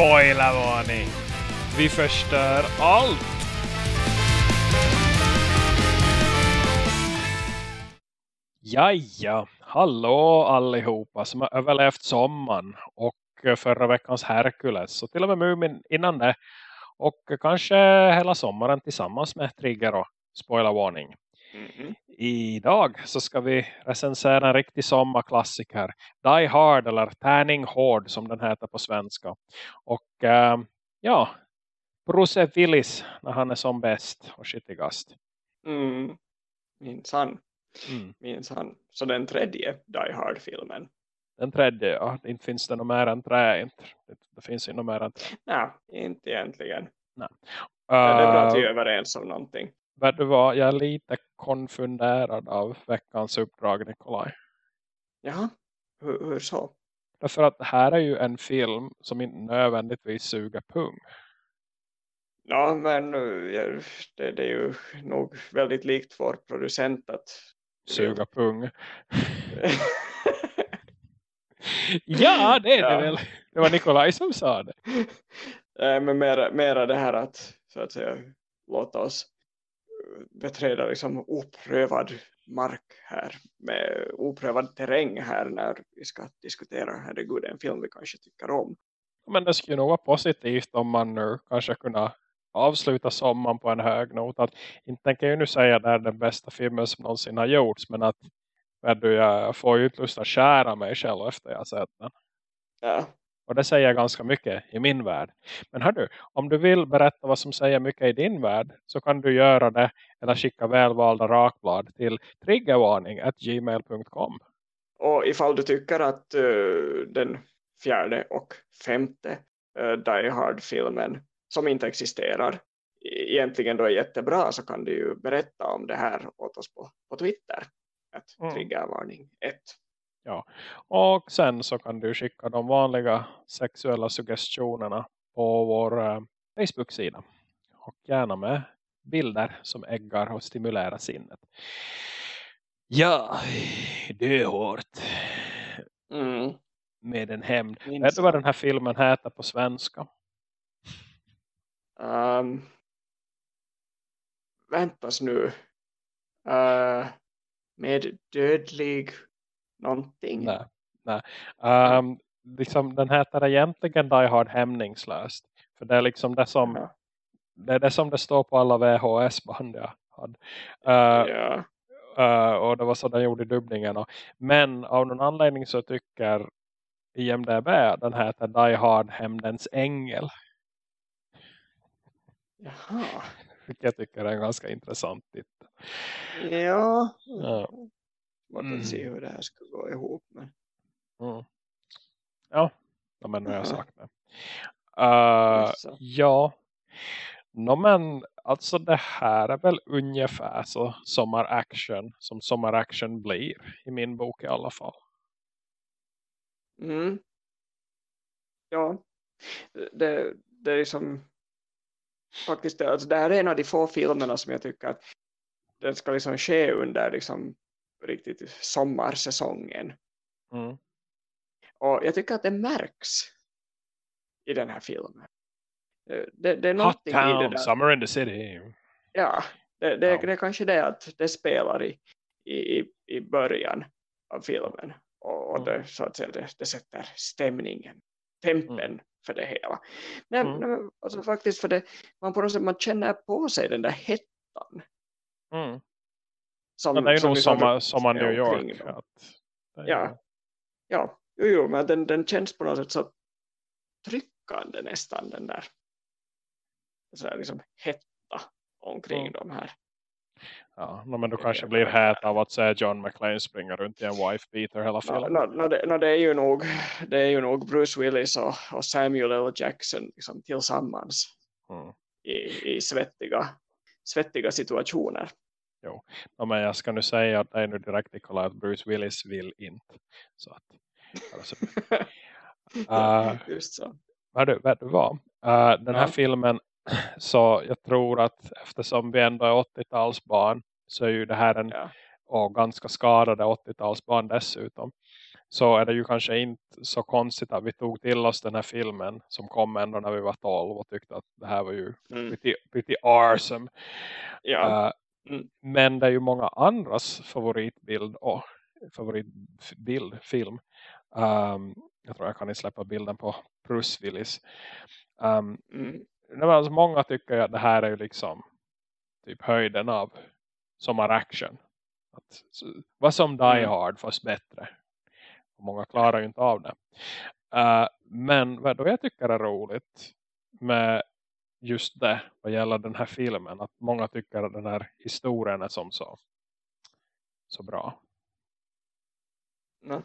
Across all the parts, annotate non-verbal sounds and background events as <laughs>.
Spoilervarning! Vi förstör allt! Jaja, hallå allihopa som har överlevt sommaren och förra veckans Hercules och till och med Mumin innan det och kanske hela sommaren tillsammans med Trigger och spoilervarning. Mhm. Idag så ska vi recensera en riktig sommarklassiker. Die Hard eller Tärning Hård som den heter på svenska. Och eh, ja, Bruce Willis när han är som bäst och skitigast. Mm. Minns han. Mm. Minns han. Så den tredje Die Hard-filmen. Den tredje, ja. Inte finns det något mer än trä. Inte. Det, finns inte något mer än trä. Nej, inte egentligen. Uh, Men det är bra att vi är överens om någonting. Vet du vad, jag är lite konfunderad av veckans uppdrag Nikolaj. Jaha, hur, hur så? Därför att det här är ju en film som inte nödvändigtvis suger pung. Ja, men ja, det, det är ju nog väldigt likt vår producent att Suga pung. <laughs> Ja, det är det Ja. väl. Det var Nikolaj som sa det. <laughs> Eh, men mera, mera det här att så att säga låta oss eh, beträda liksom oprövad mark här med oprövad terräng här när vi ska diskutera herregud en film vi kanske tycker om. Men det skulle nog vara positivt om man nu kanske kunna avsluta sommaren på en hög not. Att, inte tänker jag nu säga att det är den bästa filmen som någonsin har gjorts. Men att vet du, jag får ju inte lust att skära mig själv efter jag sett den. Ja, Och det säger ganska mycket i min värld. Men hör du, om du vill berätta vad som säger mycket i din värld så kan du göra det eller skicka välvalda rakblad till triggervarning.gmail.com. och ifall du tycker att eh, den fjärde och femte uh, Die Hard-filmen som inte existerar e- egentligen då är jättebra så kan du ju berätta om det här åt oss på, på Twitter. Att Mm. triggervarning 1. Och sen så kan du skicka de vanliga sexuella suggestionerna på vår eh, Facebook-sida. Och gärna med bilder som äggar och stimulerar sinnet. Ja, det är hårt. Mm. Med en hämnd. Vet du vad den här filmen heter på svenska? Um, väntas nu. Uh, med dödlig någonting. Nej. nej. Um, liksom, den heter egentligen Die Hard hämningslöst. För det är liksom det som, Jaha. det, är det som det står på alla VHS-band jag hade. Uh, Ja. Uh, och det var så den gjorde dubbningen. Och, men av någon anledning så tycker IMDB den heter Die Hard Hämndens Ängel. Jaha. Vilket jag tycker är en ganska intressant titel. Ja. Ja. Man Mm. se hur det här ska gå ihop. Men... Mm. Ja, men nu har jag sagt det. Uh, ja. No, men alltså det här är väl ungefär så sommaraction som sommaraction blir i min bok i alla fall. Mm. Ja. Det, det är liksom faktiskt alltså det här är en av de få filmerna som jag tycker att den ska liksom ske under liksom riktigt sommarsäsongen. Mm. Och jag tycker att det märks i den här filmen. Det, det, det är Hot någonting i det town, där. summer in the city. Ja, det, det, Ja. det är kanske det att det spelar i, i, i början av filmen. Och, och Mm. det, så att säga, det, det sätter stämningen, tempen för det hela. Men, Mm. alltså faktiskt för det, man på något sätt man känner på sig den där hettan. Mm. Som, Men det är ju som nog sommar är New York. Att, Ja. Ja, jo, jo, men den, den känns på något sätt så tryckande nästan den där. Så där liksom hetta omkring Mm. de här. ja. no, men du kanske blir het av att se John McClane springa runt i en wife beater hela No, filmen. no, no, det, no, det, är ju nog, det är ju nog Bruce Willis och, och Samuel L. Jackson liksom tillsammans Mm. i, i svettiga, svettiga situationer. No, men jag ska nu säga att det är nu direkt Nikolaj att Bruce Willis vill inte. Så att, alltså, Ja, uh, Just så. vet, du, vet du vad? Uh, den här Ja. filmen så jag tror att eftersom vi ändå är 80-talsbarn så är ju det här en Ja. och ganska skadade 80-talsbarn dessutom. så är det ju kanske inte så konstigt att vi tog till oss den här filmen som kom ändå när vi var 12 och tyckte att det här var ju mm. pretty, pretty awesome. Ja. Uh. Men det är ju många andras favoritbild och favoritbild, film. Um, jag tror jag kan släppa bilden på Bruce Willis. Um, mm. alltså många tycker att det här är ju liksom typ höjden av sommaraction. Att, vad som Die mm. Hard fast bättre. Och många klarar ju inte av det. Uh, men vad då jag tycker är roligt med just det vad gäller den här filmen. Att många tycker att den här historien är som så, så bra. Mm.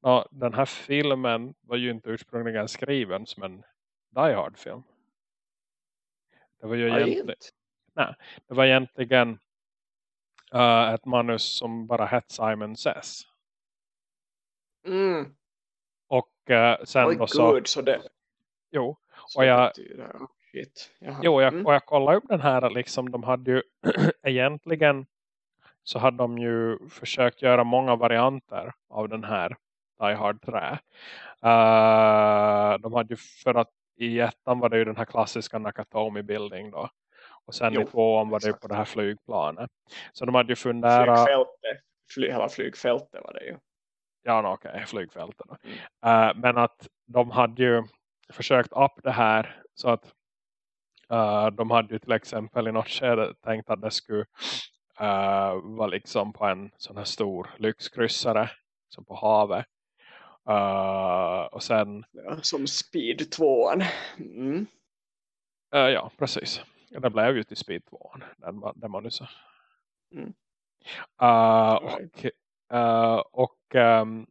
Ja, den här filmen var ju inte ursprungligen skriven som en Die Hard-film. Det var ju egentligen, nej, det var egentligen uh, ett manus som bara hette Simon Says. Mm. Och uh, sen Oj, då så... God, så det... Jo, och jag... Shit. Jo, jag, mm. och jag kollade upp den här liksom, de hade ju <clears throat> egentligen så hade de ju försökt göra många varianter av den här Die Hard 3. Uh, de hade ju för att i ettan var det ju den här klassiska Nakatomi building då. Och sen jo, i tvåan var det ju på det här flygplanet. Så de hade ju funderat... Flygfältet. Fly, hela flygfältet var det ju. Ja, no, okej. Okay, flygfältet. Mm. Uh, men att de hade ju försökt upp det här så att uh, de hade ju till exempel i något skede tänkt att det skulle uh, vara liksom på en sån här stor lyxkryssare som på havet. Uh, och sen... Ja, som Speed 2 mm. uh, Ja, precis. Det blev ju till Speed 2 den, den man nu sa. Mm. Uh, och och um,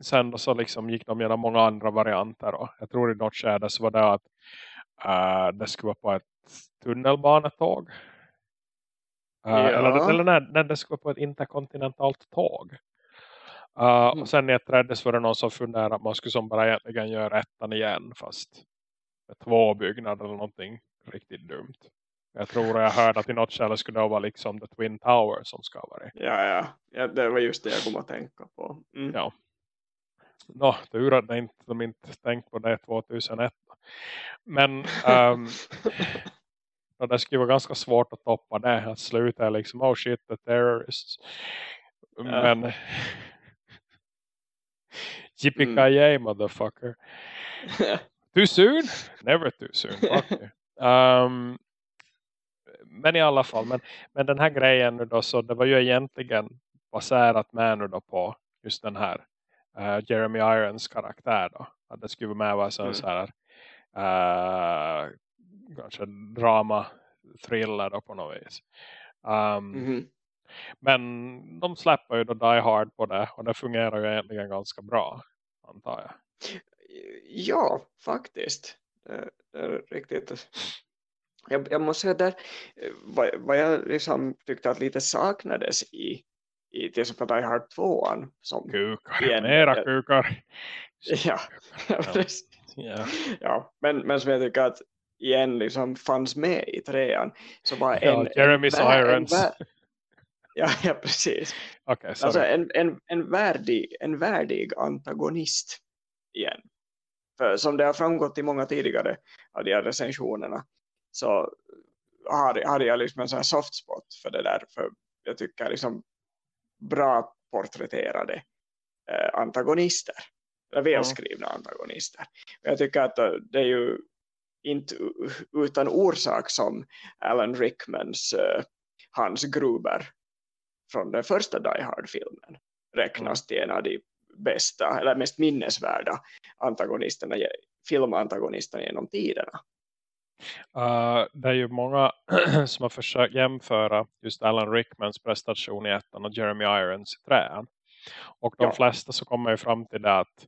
sen då så liksom gick de genom många andra varianter. Och jag tror i något skede så var det att det skulle vara på ett tunnelbanetåg. Uh, ja. Eller, eller när, när det skulle vara på ett interkontinentalt tåg. Uh, mm. Och sen i ett tredje så var det någon som funderade att man skulle som bara egentligen göra ettan igen fast med två byggnader eller någonting riktigt dumt. Jag tror jag hörde att i något källa skulle det vara liksom The Twin Tower som ska vara Ja, ja, ja. det var just det jag kom att tänka på. Mm. Ja. Nå, tur att inte, de inte tänkt på det 2001. Men um, det skulle vara ganska svårt att toppa det. Att sluta är liksom, oh shit, the terrorists. Men <laughs> uh. Yippee-ki-yay, mm. motherfucker. <laughs> too soon? Never too soon. <laughs> um, men i alla fall, men, men den här grejen nu då, så det var ju egentligen baserat med nu då på just den här uh, Jeremy Irons karaktär då. Att det skulle med vara så, mm. så här uh, kanske drama thriller då på något vis. Um, mm -hmm. Men de släpper ju då Die Hard på det och det fungerar ju egentligen ganska bra, antar jag. Ja, faktiskt. Det, det är riktigt. Jag, jag, måste säga där, vad, vad jag liksom tyckte att lite saknades i, i till exempel Die Hard 2 som Kukar, igen, mera jag, kukar. <laughs> Ja, <laughs> ja, ja. men, men som jag tycker att igen liksom fanns med i trean så var en, ja, Jeremy en, Irons. En, <laughs> Ja, ja precis. Okay, alltså en, en, en, värdig, en värdig antagonist igen. För som det har framgått i många tidigare av de här recensionerna så har, har jag liksom en sån här soft spot för det där. För jag tycker liksom bra porträtterade eh, antagonister. Eller välskrivna mm. antagonister. Jag tycker att det är ju inte utan orsak som Alan Rickmans uh, Hans Gruber från den första Die Hard-filmen räknas till en av de bästa eller mest minnesvärda antagonisterna, filmantagonisterna genom tiderna. Uh, det är ju många <clears throat> som har försökt jämföra just Alan Rickmans prestation i ettan och Jeremy Irons i träan. Och de ja. flesta så kommer ju fram till det att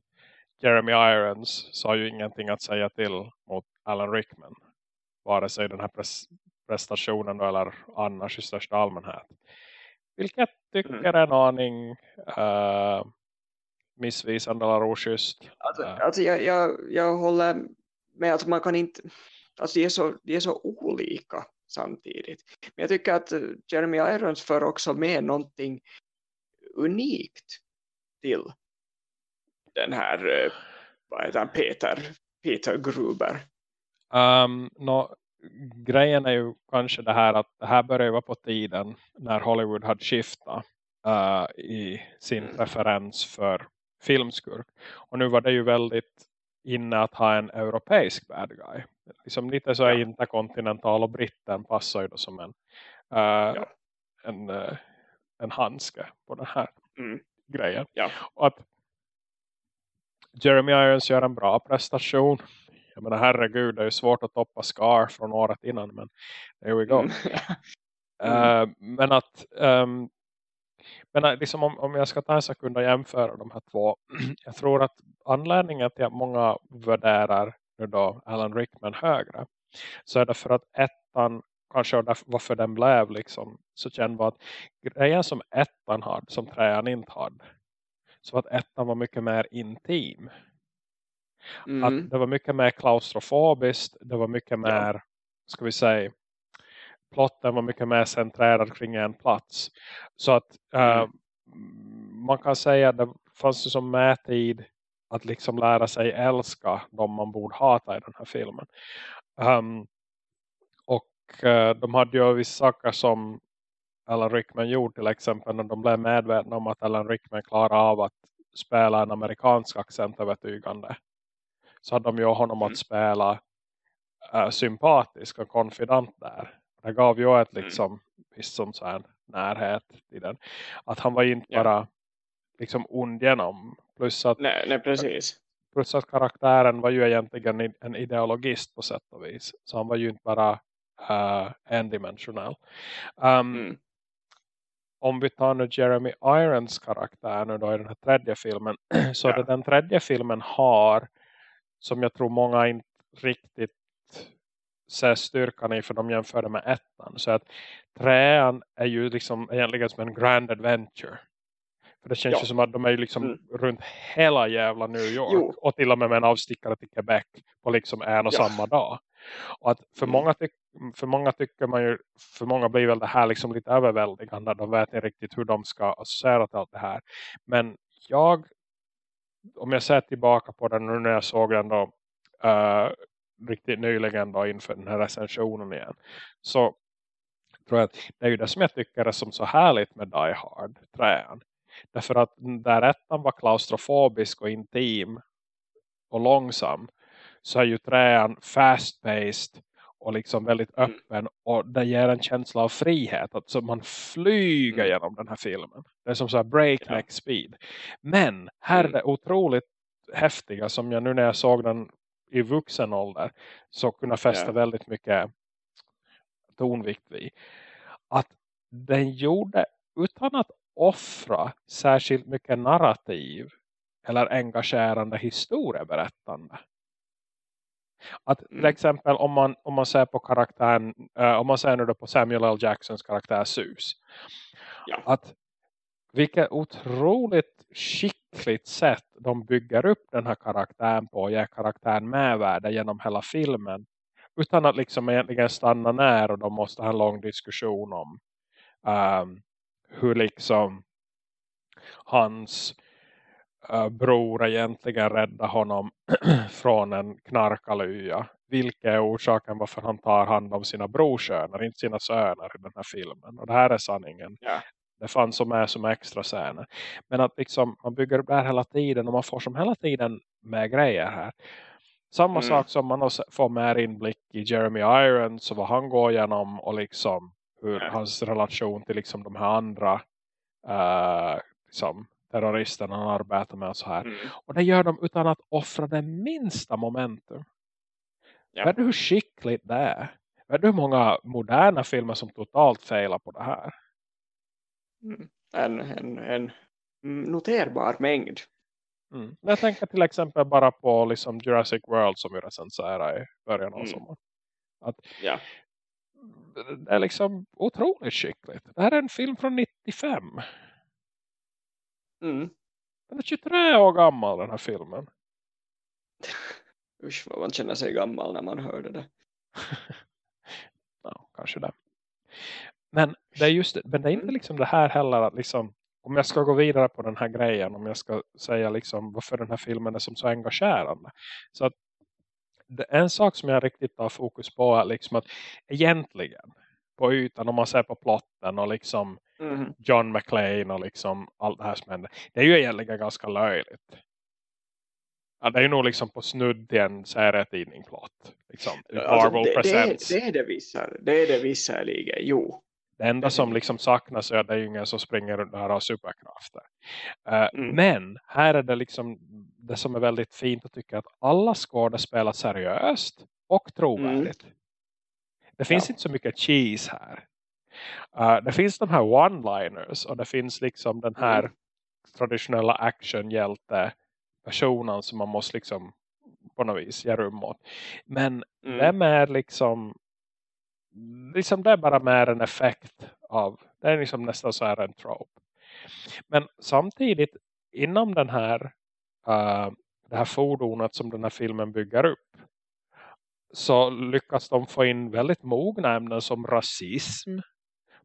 Jeremy Irons sa ju ingenting att säga till mot Alan Rickman. Vare sig den här pres prestationen eller annars i största allmänhet. Vilket tycker mm. är en aning uh, missvisande eller oschysst. Alltså, uh. alltså jag, jag, jag håller med att man kan inte... Alltså de är så, de är så olika samtidigt. Men jag tycker att Jeremy Irons för också med någonting unikt till den här, vad heter han, Peter, Peter Gruber? Um, no, grejen är ju kanske det här att det här började vara på tiden när Hollywood hade skiftat uh, i sin mm. preferens för filmskurk. Och nu var det ju väldigt inne att ha en europeisk bad guy. Liksom lite så är interkontinental och britten passar ju då som en, uh, ja. en, uh, en handske på den här mm. grejen. Ja. Och att Jeremy Irons gör en bra prestation. Jag menar herregud, det är ju svårt att toppa Scar från året innan. Men there we go. Mm. <laughs> mm. Uh, men att um, men liksom om, om jag ska ta en sekund och jämföra de här två. <clears throat> jag tror att anledningen till att många värderar nu då Alan Rickman högre. Så är det för att ettan kanske varför den blev liksom så känd var att grejen som ettan hade som trean inte hade så att ettan var mycket mer intim. Mm. Att det var mycket mer klaustrofobiskt, det var mycket mer, ja. ska vi säga, plotten var mycket mer centrerad kring en plats. Så att mm. uh, man kan säga att det fanns som mätid att liksom lära sig älska de man borde hata i den här filmen. Um, och uh, de hade ju vissa saker som Alan Rickman gjorde till exempel när de blev medvetna om att Alan Rickman klarade av att spela en amerikansk accent övertygande. Så hade de ju honom mm. att spela uh, sympatisk och konfident där. Det gav ju ett mm. liksom visst som så här närhet i den. Att han var inte ja. bara liksom ond genom. Plus att, nej, nej, precis. Plus att karaktären var ju egentligen en ideologist på sätt och vis. Så han var ju inte bara uh, endimensionell. Um, mm. Om vi tar nu Jeremy Irons karaktär nu då i den här tredje filmen. <clears throat> Så ja. den tredje filmen har som jag tror många inte riktigt ser styrkan i för de jämför det med ettan. Så att trean är ju liksom egentligen som en grand adventure. För det känns ja. ju som att de är ju liksom mm. runt hela jävla New York. Jo. Och till och med med en avstickare till Quebec på liksom en och ja. samma dag. Och att för, mm. många för många tycker man ju, för många blir väl det här liksom lite överväldigande. De vet inte riktigt hur de ska associera till allt det här. Men jag, om jag ser tillbaka på den nu när jag såg den då uh, riktigt nyligen då inför den här recensionen igen. Så tror jag att det är ju det som jag tycker är som så härligt med Die Hard, träan. Därför att där ettan var klaustrofobisk och intim och långsam så är ju träan fast-paced och liksom väldigt mm. öppen och det ger en känsla av frihet att så man flyger mm. genom den här filmen. Det är som så här breakneck speed. Men här är mm. det otroligt häftiga som jag nu när jag såg den i vuxen ålder så kunna fästa yeah. väldigt mycket tonvikt vid. Att den gjorde utan att offra särskilt mycket narrativ eller engagerande historieberättande. Att till mm. exempel om man, om man ser på karaktären, uh, om man ser nu på Samuel L. Jacksons karaktär Sus. Ja. Att vilket otroligt skickligt sätt de bygger upp den här karaktären på och ger karaktären medvärde genom hela filmen. Utan att liksom egentligen stanna när och de måste ha en lång diskussion om um, hur liksom hans uh, bror egentligen räddar honom <clears throat> från en knarkalya. Vilka är orsaken varför han tar hand om sina brorsöner, inte sina söner i den här filmen. Och det här är sanningen. Yeah. Det fanns som är som extra scener. Men att liksom, man bygger upp det här hela tiden och man får som hela tiden med grejer här. Samma mm. sak som man får mer inblick i Jeremy Irons och vad han går igenom och liksom hur mm. hans relation till liksom de här andra uh, liksom, terroristerna han arbetar med och så här. Mm. Och det gör de utan att offra det minsta momentum. Ja. Vet du hur skickligt det är? Vet du hur många moderna filmer som totalt failar på det här? Mm. en, en, en noterbar mängd. Mm. Jag tänker till exempel bara på liksom Jurassic World som vi recenserade i början av mm. sommaren. Att ja. Det är liksom otroligt skickligt. Det här är en film från 95. Mm. Den är 23 år gammal den här filmen. <laughs> Usch vad man känner sig gammal när man hörde det. <laughs> ja, kanske det. Men det är just men det är inte mm. liksom det här heller att liksom om jag ska gå vidare på den här grejen, om jag ska säga liksom varför den här filmen är som så engagerande. Så att en sak som jag riktigt tar fokus på är liksom att egentligen på ytan om man ser på plotten och liksom Mm. John McClane och liksom allt det här som händer. Det är ju egentligen ganska löjligt. Ja, det är ju nog liksom på snudd till en serietidning-plott. Liksom. Alltså, det, det, är, det är det vissa, det är det visserligen, jo. Det enda som liksom saknas är att det är ingen som springer runt och har superkrafter. Uh, Mm. Men här är det liksom det som är väldigt fint att tycka att alla skådespelar seriöst och trovärdigt. Det finns Ja. inte så mycket cheese här. Uh, det finns de här one-liners och det finns liksom den här Mm. traditionella actionhjälte personen som man måste liksom på något vis ge rum åt. Men Mm. vem är liksom liksom det är bara mer en effekt av det är liksom nästan så här en trope. Men samtidigt inom den här uh, det här fordonet som den här filmen bygger upp så lyckas de få in väldigt mogna ämnen som rasism,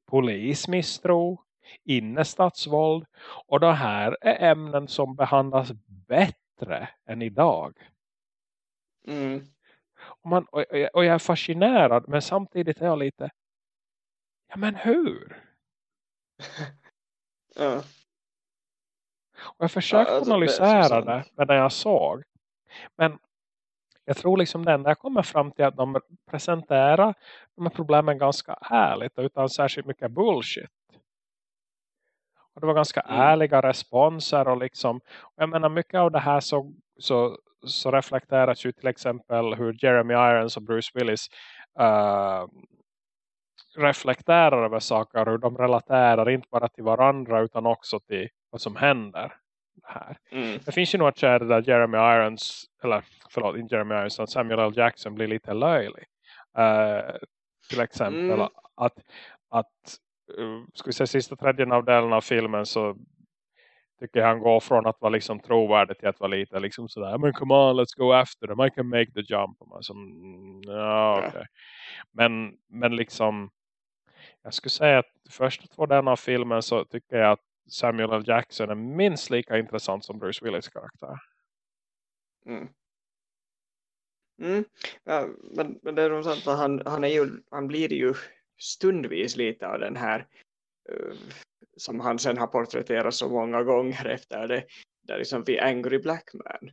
polismisstro, innestadsvåld och det här är ämnen som behandlas bättre än idag. Mm. Och, man, och, och jag- är fascinerad men samtidigt är jag lite ja men hur? <laughs> Ja. Och jag försökte Ja, alltså, analysera det medan jag såg. Men jag tror liksom den där kommer fram till att de presenterar de här problemen ganska ärligt utan särskilt mycket bullshit. Och det var ganska Mm. ärliga responser och liksom, och jag menar mycket av det här så, så, så reflekteras ju till exempel hur Jeremy Irons och Bruce Willis uh, reflekterar över saker hur de relaterar inte bara till varandra utan också till vad som händer här. Mm. Det finns ju något skärde där Jeremy Irons, eller förlåt, inte Jeremy Irons, utan Samuel L. Jackson blir lite löjlig. Eh, till exempel Mm. att, att uh, ska vi säga sista tredjedelen av delen av filmen så tycker han går från att vara liksom trovärdig till att vara lite liksom sådär, men come on, let's go after them, I can make the jump. Och man som, mm, ja, okej. Men, men liksom jag skulle säga att första två av filmen så tycker jag att Samuel L. Jackson är minst lika intressant som Bruce Willis karaktär. Mm. Mm. Ja, men, men det är nog sant att han, han, är ju, han blir ju stundvis lite av den här som han sen har porträtterat så många gånger efter det där liksom vi angry black man.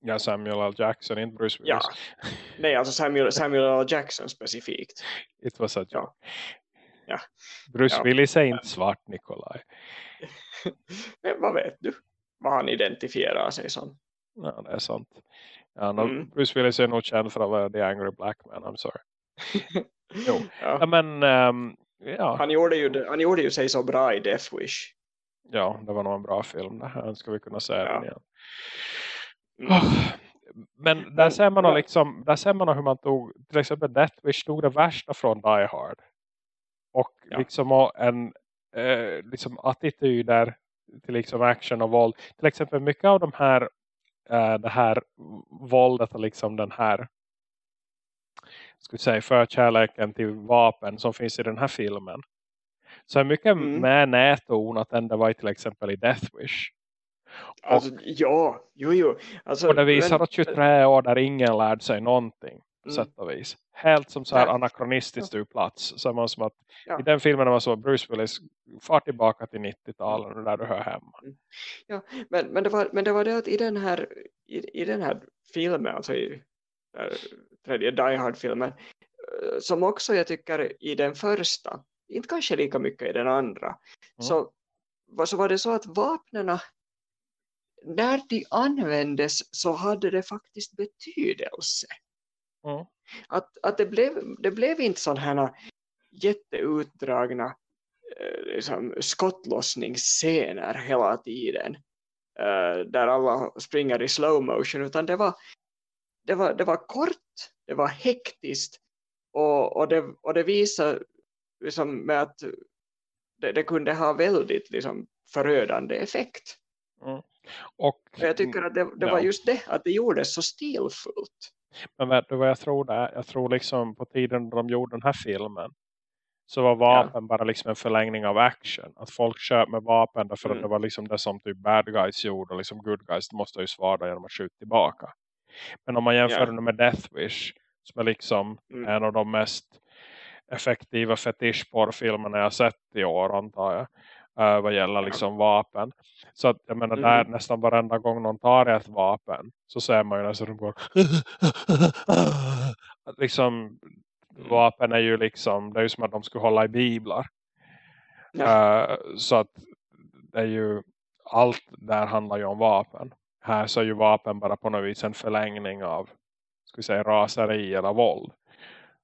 Ja, Samuel L. Jackson, inte Bruce Willis. Ja. <laughs> Nej, alltså Samuel, Samuel L. Jackson specifikt. It was a joke. Ja. Ja. Bruce Ja. Willis är inte svart, Nikolaj. <laughs> Men vad vet du? Vad han identifierar sig som. Ja, det är sant. Ja, no, Mm. Bruce Willis är nog känd för att vara the angry black man, I'm sorry. <laughs> Jo. Ja, men, ehm, ja, Han, gjorde ju, han gjorde ju sig så bra i Death Wish. ja, det var nog en bra film. Det här ska vi kunna säga Ja. den igen. Oh, Men där ser man liksom, där ser man hur man tog, till exempel Death Wish tog det värsta från Die Hard. Och Ja. liksom en eh, liksom attityder till liksom action och våld. Till exempel mycket av de här eh, det här våldet och liksom den här vi säga förkärleken till vapen som finns i den här filmen. Så är mycket Mm. mer nättonat än det var till exempel i Death Wish. Alltså, ja, jo, jo. Alltså, Och det visar men- att 23 år där ingen lärde sig någonting. På Mm. sätt och vis. Helt som så här anakronistiskt ur plats. Så man som att Ja. i den filmen var så Bruce Willis far tillbaka till 90-talet och där du hör hemma. Men, men, det var, men det var det att i den här, i, i den här filmen, alltså i tredje Die Hard-filmen, äh, som också jag tycker i den första, inte kanske lika mycket i den andra, så, var- så var det så att vapnena, när de användes så hade det faktiskt betydelse. Mm. Att, att det, blev, det blev inte sådana här jätteutdragna eh, liksom, skottlossningsscener hela tiden eh, där alla springer i slow motion utan det var, det var, det var kort, det var hektiskt och, och, det, och det visar liksom, med att det, det kunde ha väldigt liksom, förödande effekt. Och, Och jag tycker att det, det Ja. var just det, att det gjordes så stilfullt. Men vet du vad jag tror det är? Jag tror liksom på tiden då de gjorde den här filmen. så var vapen ja. bara liksom en förlängning av action. Att folk köp med vapen därför mm. att det var liksom det som typ bad guys gjorde och liksom good guys måste ju svara genom att skjuta tillbaka. Men om man jämför ja. det med Death Wish som är liksom mm. en av de mest effektiva fetischporrfilmerna jag sett i år antar jag. Uh, vad gäller liksom vapen. Så att jag menar mm. där nästan varenda gång någon tar ett vapen så ser man ju nästan de går <laughs> liksom Mm. vapen är ju liksom, det är ju som att de skulle hålla i biblar. Ja. Uh, så att det är ju, allt där handlar ju om vapen. Här så är ju vapen bara på något vis en förlängning av, ska säga, raseri eller våld.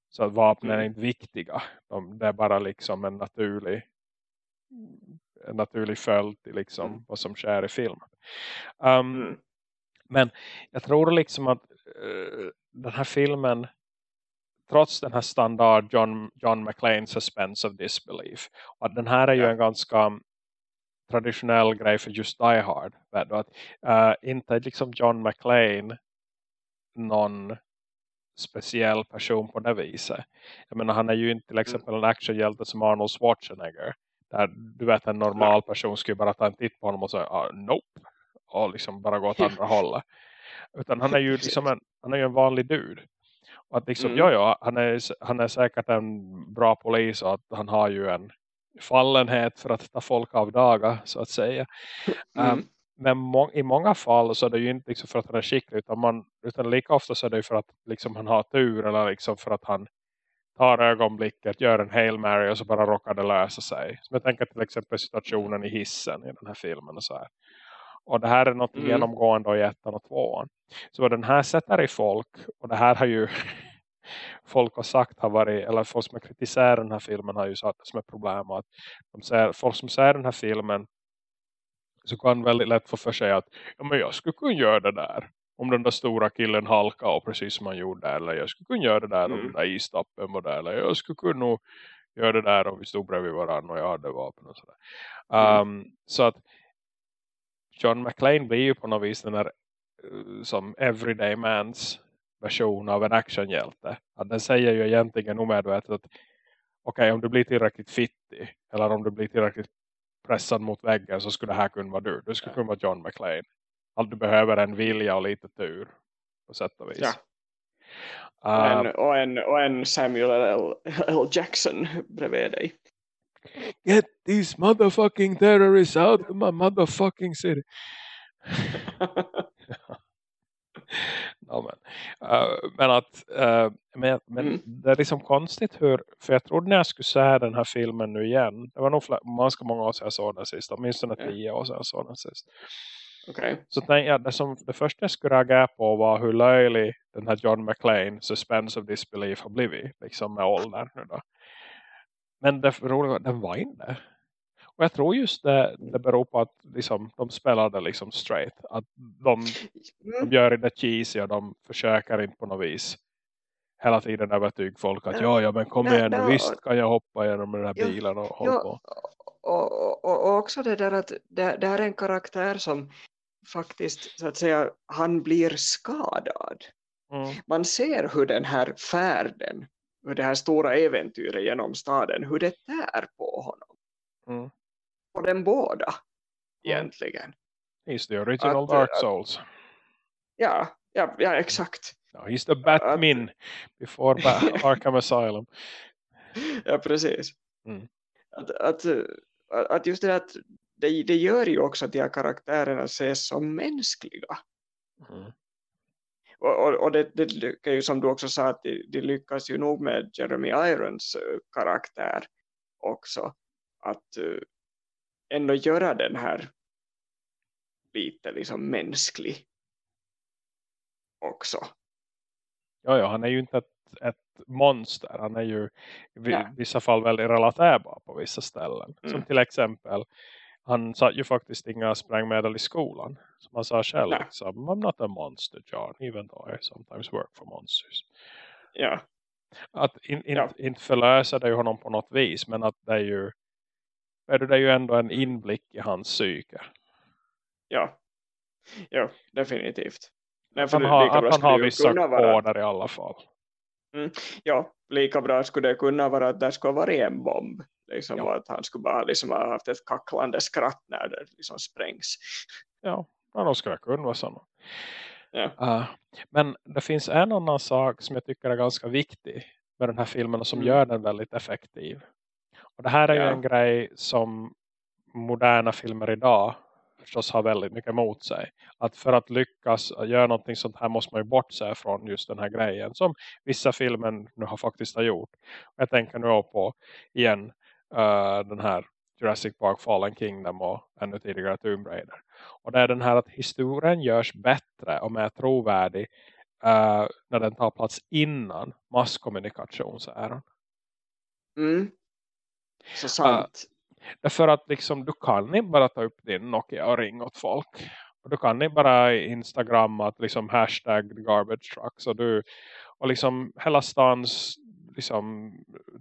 Så att vapnen mm. är inte viktiga. De, det är bara liksom en naturlig en naturlig följd till liksom mm. vad som sker i filmen. Um, mm. Men jag tror liksom att uh, den här filmen trots den här standard John, John McClane suspense of disbelief. Och den här är ju en ganska traditionell grej för just Die Hard. Att, uh, inte liksom John McClane någon speciell person på det viset. Jag menar han är ju inte till mm. exempel en actionhjälte som Arnold Schwarzenegger. Där du vet en normal person skulle bara ta en titt på honom och säga ah, nope. Och liksom bara gå åt andra hållet. Utan han är ju liksom en, han är ju en vanlig dude. Att liksom, mm. ja, ja, han är, han är säkert en bra polis och att han har ju en fallenhet för att ta folk av dagar så att säga. Mm. Um, men må i många fall så är det ju inte liksom för att han är skicklig utan, man, utan lika ofta så är det för att liksom han har tur eller liksom för att han tar ögonblicket, gör en Hail Mary och så bara råkar det lösa sig. Som jag tänker till exempel situationen i hissen i den här filmen och så här. Och det här är något mm. genomgående i ettan och tvåan. Så den här sätter i folk, och det här har ju folk har sagt har varit, eller folk som har kritiserat den här filmen har ju sagt det som ett problem att de ser, folk som ser den här filmen så kan väldigt lätt få för sig att ja, men jag skulle kunna göra det där om den där stora killen halka och precis som han gjorde eller jag skulle kunna göra det där mm. om den där istappen var där eller jag skulle kunna göra det där om vi stod bredvid varandra och jag hade vapen och sådär. Mm. Um, så att John McClane blir ju på något vis den här uh, som everyday mans version av en actionhjälte. Att den säger ju egentligen omedvetet att okej okay, om du blir tillräckligt fittig eller om du blir tillräckligt pressad mot väggen så skulle det här kunna vara du. Du skulle kunna vara John McClane. Allt du behöver en vilja och lite tur på sätt och vis. Ja. Uh, en, och, en, och en Samuel L. L. Jackson bredvid dig. Get these motherfucking terrorists out of my motherfucking city. ja, <laughs> <laughs> men, uh, men att uh, men, men mm. det är liksom konstigt hur för jag trodde när jag skulle se den här filmen nu igen det var nog ganska många år sedan jag såg den sist åtminstone okay. tio år sedan jag såg den sist okay. så tänkte jag, det, som, det första jag skulle reagera på var hur löjlig den här John McClane suspense of disbelief har blivit liksom med åldern nu då men det roliga den var inte. Och jag tror just det, det beror på att liksom, de spelade liksom straight. Att de, de gör det cheesy och de försöker inte på något vis hela tiden övertyga folk att ja, ja men kom igen, no, visst kan jag hoppa genom den här bilen och hålla på. Och, och, och, också det där att det, det här är en karaktär som faktiskt så att säga han blir skadad. Mm. Man ser hur den här färden hur det här stora äventyret genom staden, hur det tär på honom. Mm. På den båda, egentligen. He's the original att, Dark Souls. Att, ja, ja, ja, exakt. No, he's the Batman before <laughs> Arkham Asylum. ja, precis. Mm. Att, att, att just det att det, det gör ju också att de här karaktärerna ses som mänskliga. Mm och, och det, det är ju som du också sa att de, de lyckas ju nog med Jeremy Irons uh, karaktär också att uh, ändå göra den här lite liksom mänsklig också. Ja, ja han är ju inte ett, ett monster. Han är ju i ja. vissa fall väldigt relaterbar på vissa ställen. Mm. Som till exempel han satt ju faktiskt inga sprängmedel i skolan. Som han sa själv. Nej. Liksom, I'm not a monster John. Even though I sometimes work for monsters. Ja. Att in, in, ja. inte förlösa det ju honom på något vis. Men att det är ju. Det är ju ändå en inblick i hans psyke. Ja. Ja, definitivt. Nej, att han har, att han har vissa koder i alla fall. Mm. Ja, lika bra skulle det kunna vara att det skulle vara en bomb. Liksom Ja. att han skulle bara liksom ha haft ett kacklande skratt när det liksom sprängs. Ja, ja de skulle kunna vara sådana. Ja. Uh, men det finns en annan sak som jag tycker är ganska viktig med den här filmen och som Mm. gör den väldigt effektiv. Och det här är ju Ja. en grej som moderna filmer idag förstås har väldigt mycket emot sig. Att för att lyckas göra någonting sånt här måste man ju bortse från just den här grejen som vissa filmer nu har faktiskt har gjort. Jag tänker nu på igen uh, den här Jurassic Park Fallen Kingdom och ännu tidigare Tomb Raider. Och det är den här att historien görs bättre och mer trovärdig uh, när den tar plats innan masskommunikationsäran. Mm. Så sant. Därför att liksom, du kan inte bara ta upp din Nokia och ringa åt folk. Och du kan inte bara Instagram att liksom hashtag garbage trucks och du och liksom hela stans liksom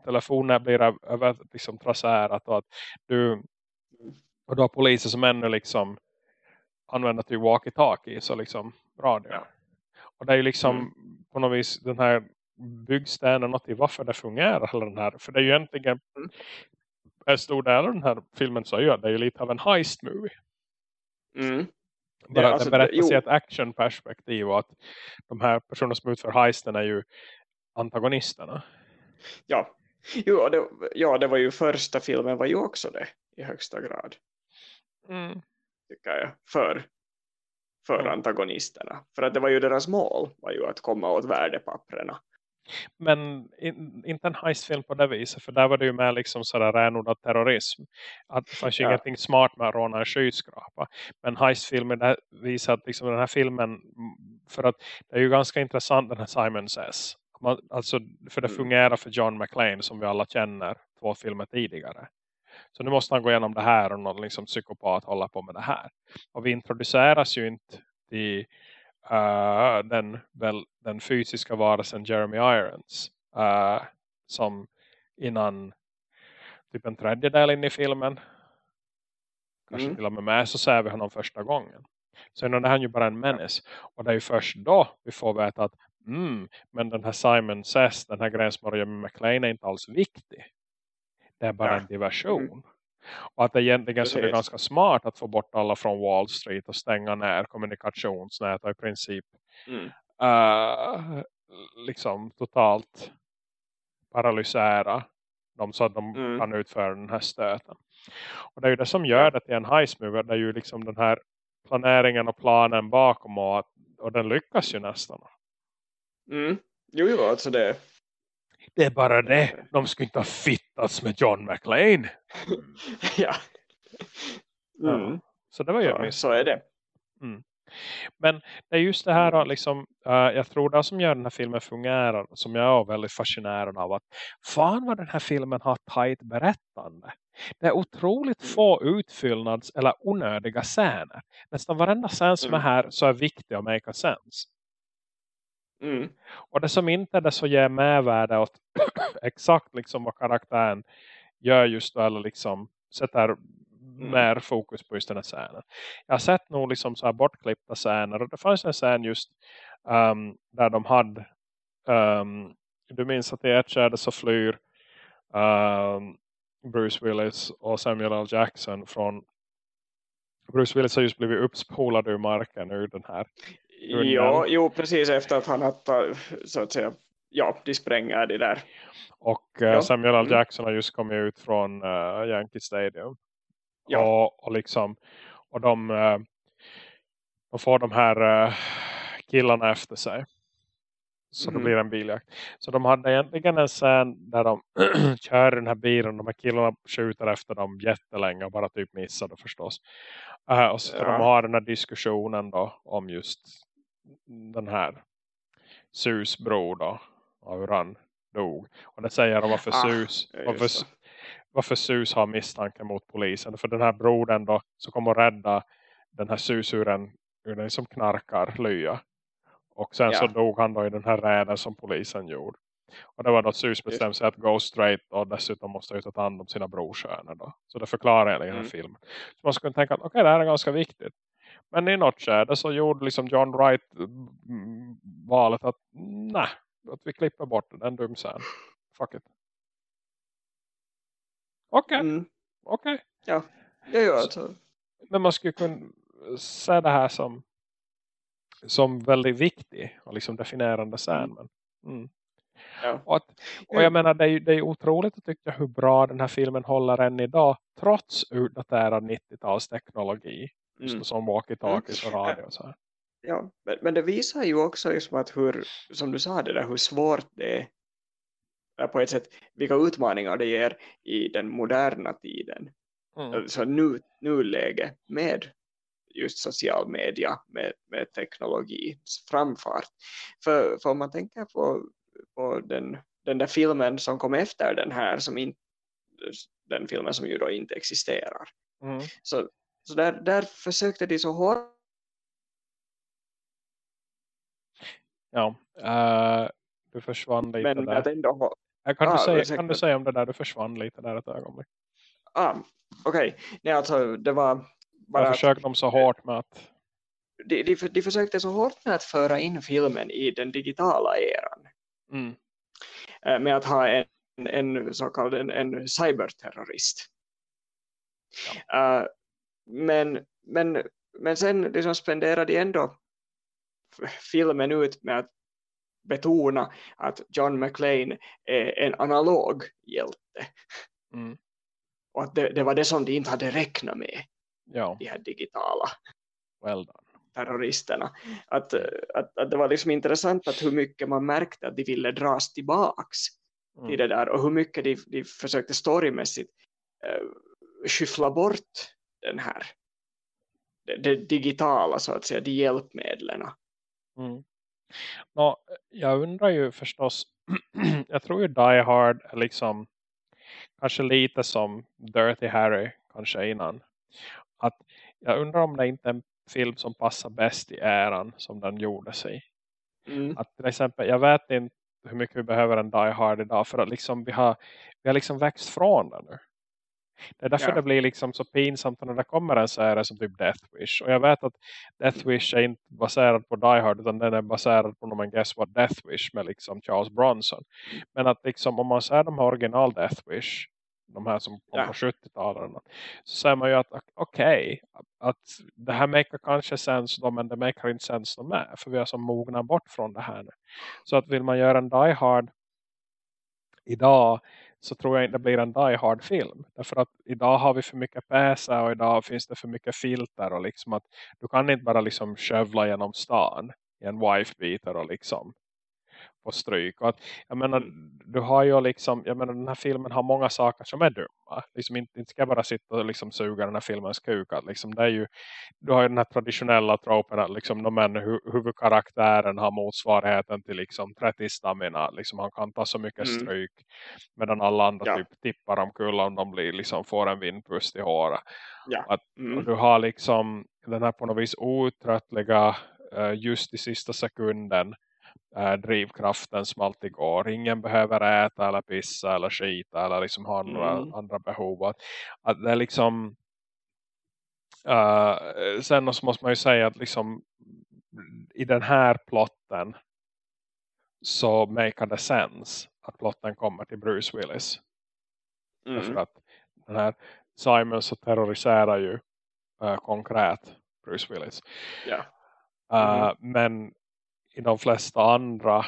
telefoner blir över liksom traserat och att du och du har poliser som ännu liksom använder till walkie-talkie så liksom radio. Ja. Och det är ju liksom Mm. på något vis den här byggstenen och till varför det fungerar hela den här. För det är ju egentligen Mm. En stor del av den här filmen så gör det är ju lite av en heist movie. Mm. Bara alltså, att det berättas jo. i ett actionperspektiv och att de här personerna som utför heisten är ju antagonisterna. Ja. Jo, det, ja, det var ju första filmen var ju också det i högsta grad. Mm. tycker jag, för, för Mm. antagonisterna. För att det var ju deras mål var ju att komma åt värdepapperna. Men in, inte en heistfilm på det viset. För där var det ju med liksom sådär renodlad terrorism. Att det fanns Ja. ingenting smart med att råna en skyskrapa. Men heistfilmen där visar att liksom den här filmen. För att det är ju ganska intressant den här Simon Says. Man, alltså, för det Mm. fungerar för John McClane som vi alla känner två filmer tidigare. Så nu måste han gå igenom det här och någon liksom psykopat hålla på med det här. Och vi introduceras ju inte till uh, den, väl, den fysiska varelsen Jeremy Irons. Uh, som innan typ en tredjedel in i filmen. Kanske Mm. till och med med så ser vi honom första gången. Innan är han ju bara en menace. Och det är ju först då vi får veta att mm, men den här Simon Says, den här har med McLean är inte alls viktig. Det är bara Ja. en diversion. Mm. Och att egentligen så är det ganska smart att få bort alla från Wall Street och stänga ner kommunikationsnät och i princip Mm. uh, liksom totalt paralysera dem så att de Mm. kan utföra den här stöten. Och det är ju det som gör det till en heist movie. Det är ju liksom den här planeringen och planen bakom och, att, och den lyckas ju nästan. Mm. Jo, jo, alltså det. Det är bara det. De skulle inte ha fittats med John McLean. <laughs> ja. Ja. Mm. Så det var ju en Så, är det. Men det är just det här liksom, uh, jag tror det som gör den här filmen fungerar, som jag är väldigt fascinerad av att fan vad den här filmen har tajt berättande. Det är otroligt Mm. få utfyllnads eller onödiga scener. Nästan varenda scen som är Mm. här så är viktig att make a sense. Mm. Och det som inte är det så ger mervärde åt exakt liksom vad karaktären gör just då, eller liksom sätter Mm. mer fokus på just den här scenen. Jag har sett nog liksom så här bortklippta scener och det fanns en scen just um, där de hade um, du minns att i ett skärde så flyr um, Bruce Willis och Samuel L. Jackson från Bruce Willis har just blivit uppspolad ur marken ur den här Jo, jo, precis efter att han har så att säga, ja, de spränger det där. Och eh, Ja. Samuel L. Mm. Jackson har just kommit ut från uh, Yankee Stadium. Ja. Och, och liksom och de, eh, de får de här eh, killarna efter sig. Så det Mhm. blir en biljakt. Så de hade egentligen en scen där de <clears throat> kör den här bilen. De här killarna skjuter efter dem jättelänge och bara typ missar det förstås. Eh, och så Ja. de ha den här diskussionen då om just den här Sus bror då. Och hur han dog. Och det säger de varför Ah, Sus varför, varför Sus har misstanke mot polisen. För den här brodern då så kommer att rädda den här Susuren ur den som knarkar lya. Och sen Ja. så dog han då i den här räden som polisen gjorde. Och det var då att Sus bestämde sig att go straight och dessutom måste ut ta hand om sina brorsöner då. Så det förklarar jag i den här Mm. filmen. Så man skulle tänka att okej det här är ganska viktigt. Men i något skede så gjorde liksom John Wright mm, valet att nej, att vi klipper bort den dum sen. Fuck it. Okej. Okay. Mm. Okej. Okay. Ja, det gör alltså. Men man skulle kunna se det här som som väldigt viktig och liksom definierande scen. Mm. mm. Ja. Och, att, och jag menar det är, det är otroligt att tycka hur bra den här filmen håller än idag trots utdaterad 90-talsteknologi mm. som walkie-talkies och radio och så här. <laughs> Ja, men, men det visar ju också liksom att hur, som du sa det där, hur svårt det är på ett sätt, vilka utmaningar det ger i den moderna tiden. Mm. Alltså nu, nuläge med just social media med, med teknologins framfart. För, för om man tänker på, på den, den där filmen som kom efter den här, som in, den filmen som ju då inte existerar. Mm. Så, så där, där försökte de så hårt Ja, uh, du försvann lite Men där. Ändå... Kan, ah, du säga, kan du säga om det där du försvann lite där ett ögonblick? Ah, Okej, okay. Nej, alltså det var bara jag försökte de så hårt med att... De, de, de försökte så hårt med att föra in filmen i den digitala eran. Mm. Eh, med att ha en, en så kallad en, en cyberterrorist. Ja. Uh, men, men, men sen liksom spenderade de ändå filmen ut med att betona att John McClane är en analog hjälte. Mm. Och att det, det, var det som de inte hade räknat med ja. de här digitala well terroristerna. Att, att, att det var liksom intressant att hur mycket man märkte att de ville dras tillbaks mm. till det där och hur mycket de, de försökte storymässigt uh, skyffla bort den här det, det, digitala så att säga, de hjälpmedlen. Mm. Nå, jag undrar ju förstås <clears throat> jag tror ju Die Hard är liksom kanske lite som Dirty Harry kanske innan att jag undrar om det inte är en film som passar bäst i äran som den gjorde sig. Mm. Att till exempel, jag vet inte hur mycket vi behöver en Die Hard idag för att liksom vi har, vi har liksom växt från den nu. Det är därför ja. det blir liksom så pinsamt när det kommer en serie som typ Death Wish. Och jag vet att Death Wish är inte baserad på Die Hard utan den är baserad på någon Guess What Death Wish med liksom Charles Bronson. Men att liksom om man ser de här original Death Wish de här som kom ja. på 70-talet så säger man ju att okej okay, att det här makar kanske sens då men det makar inte sens de med för vi har så mogna bort från det här nu så att vill man göra en Die Hard idag så tror jag inte det blir en Die Hard film därför att idag har vi för mycket päsa och idag finns det för mycket filter och liksom att du kan inte bara liksom skövla genom stan i en wife beater och liksom på stryk. Och att, jag menar, mm. du har ju liksom, jag menar den här filmen har många saker som är dumma. Liksom inte, inte ska jag bara sitta och liksom suga den här filmens kuk. Att liksom det är ju, du har ju den här traditionella tropen att liksom de män, hu huvudkaraktären har motsvarigheten till liksom 30 stamina. Liksom han kan ta så mycket mm. stryk medan alla andra ja. typ tippar omkull om de blir, liksom, får en vindpust i håret. Ja. Att, mm. du har liksom den här på något vis otröttliga uh, just i sista sekunden äh, drivkraften som alltid går. Ingen behöver äta eller pissa eller skita eller liksom ha några mm. andra behov. Att, att det är liksom äh, sen så måste man ju säga att liksom i den här plotten så make det sens att plotten kommer till Bruce Willis. Mm. För att den här Simon så terroriserar ju äh, konkret Bruce Willis. Ja. Mm. Uh, men i de flesta andra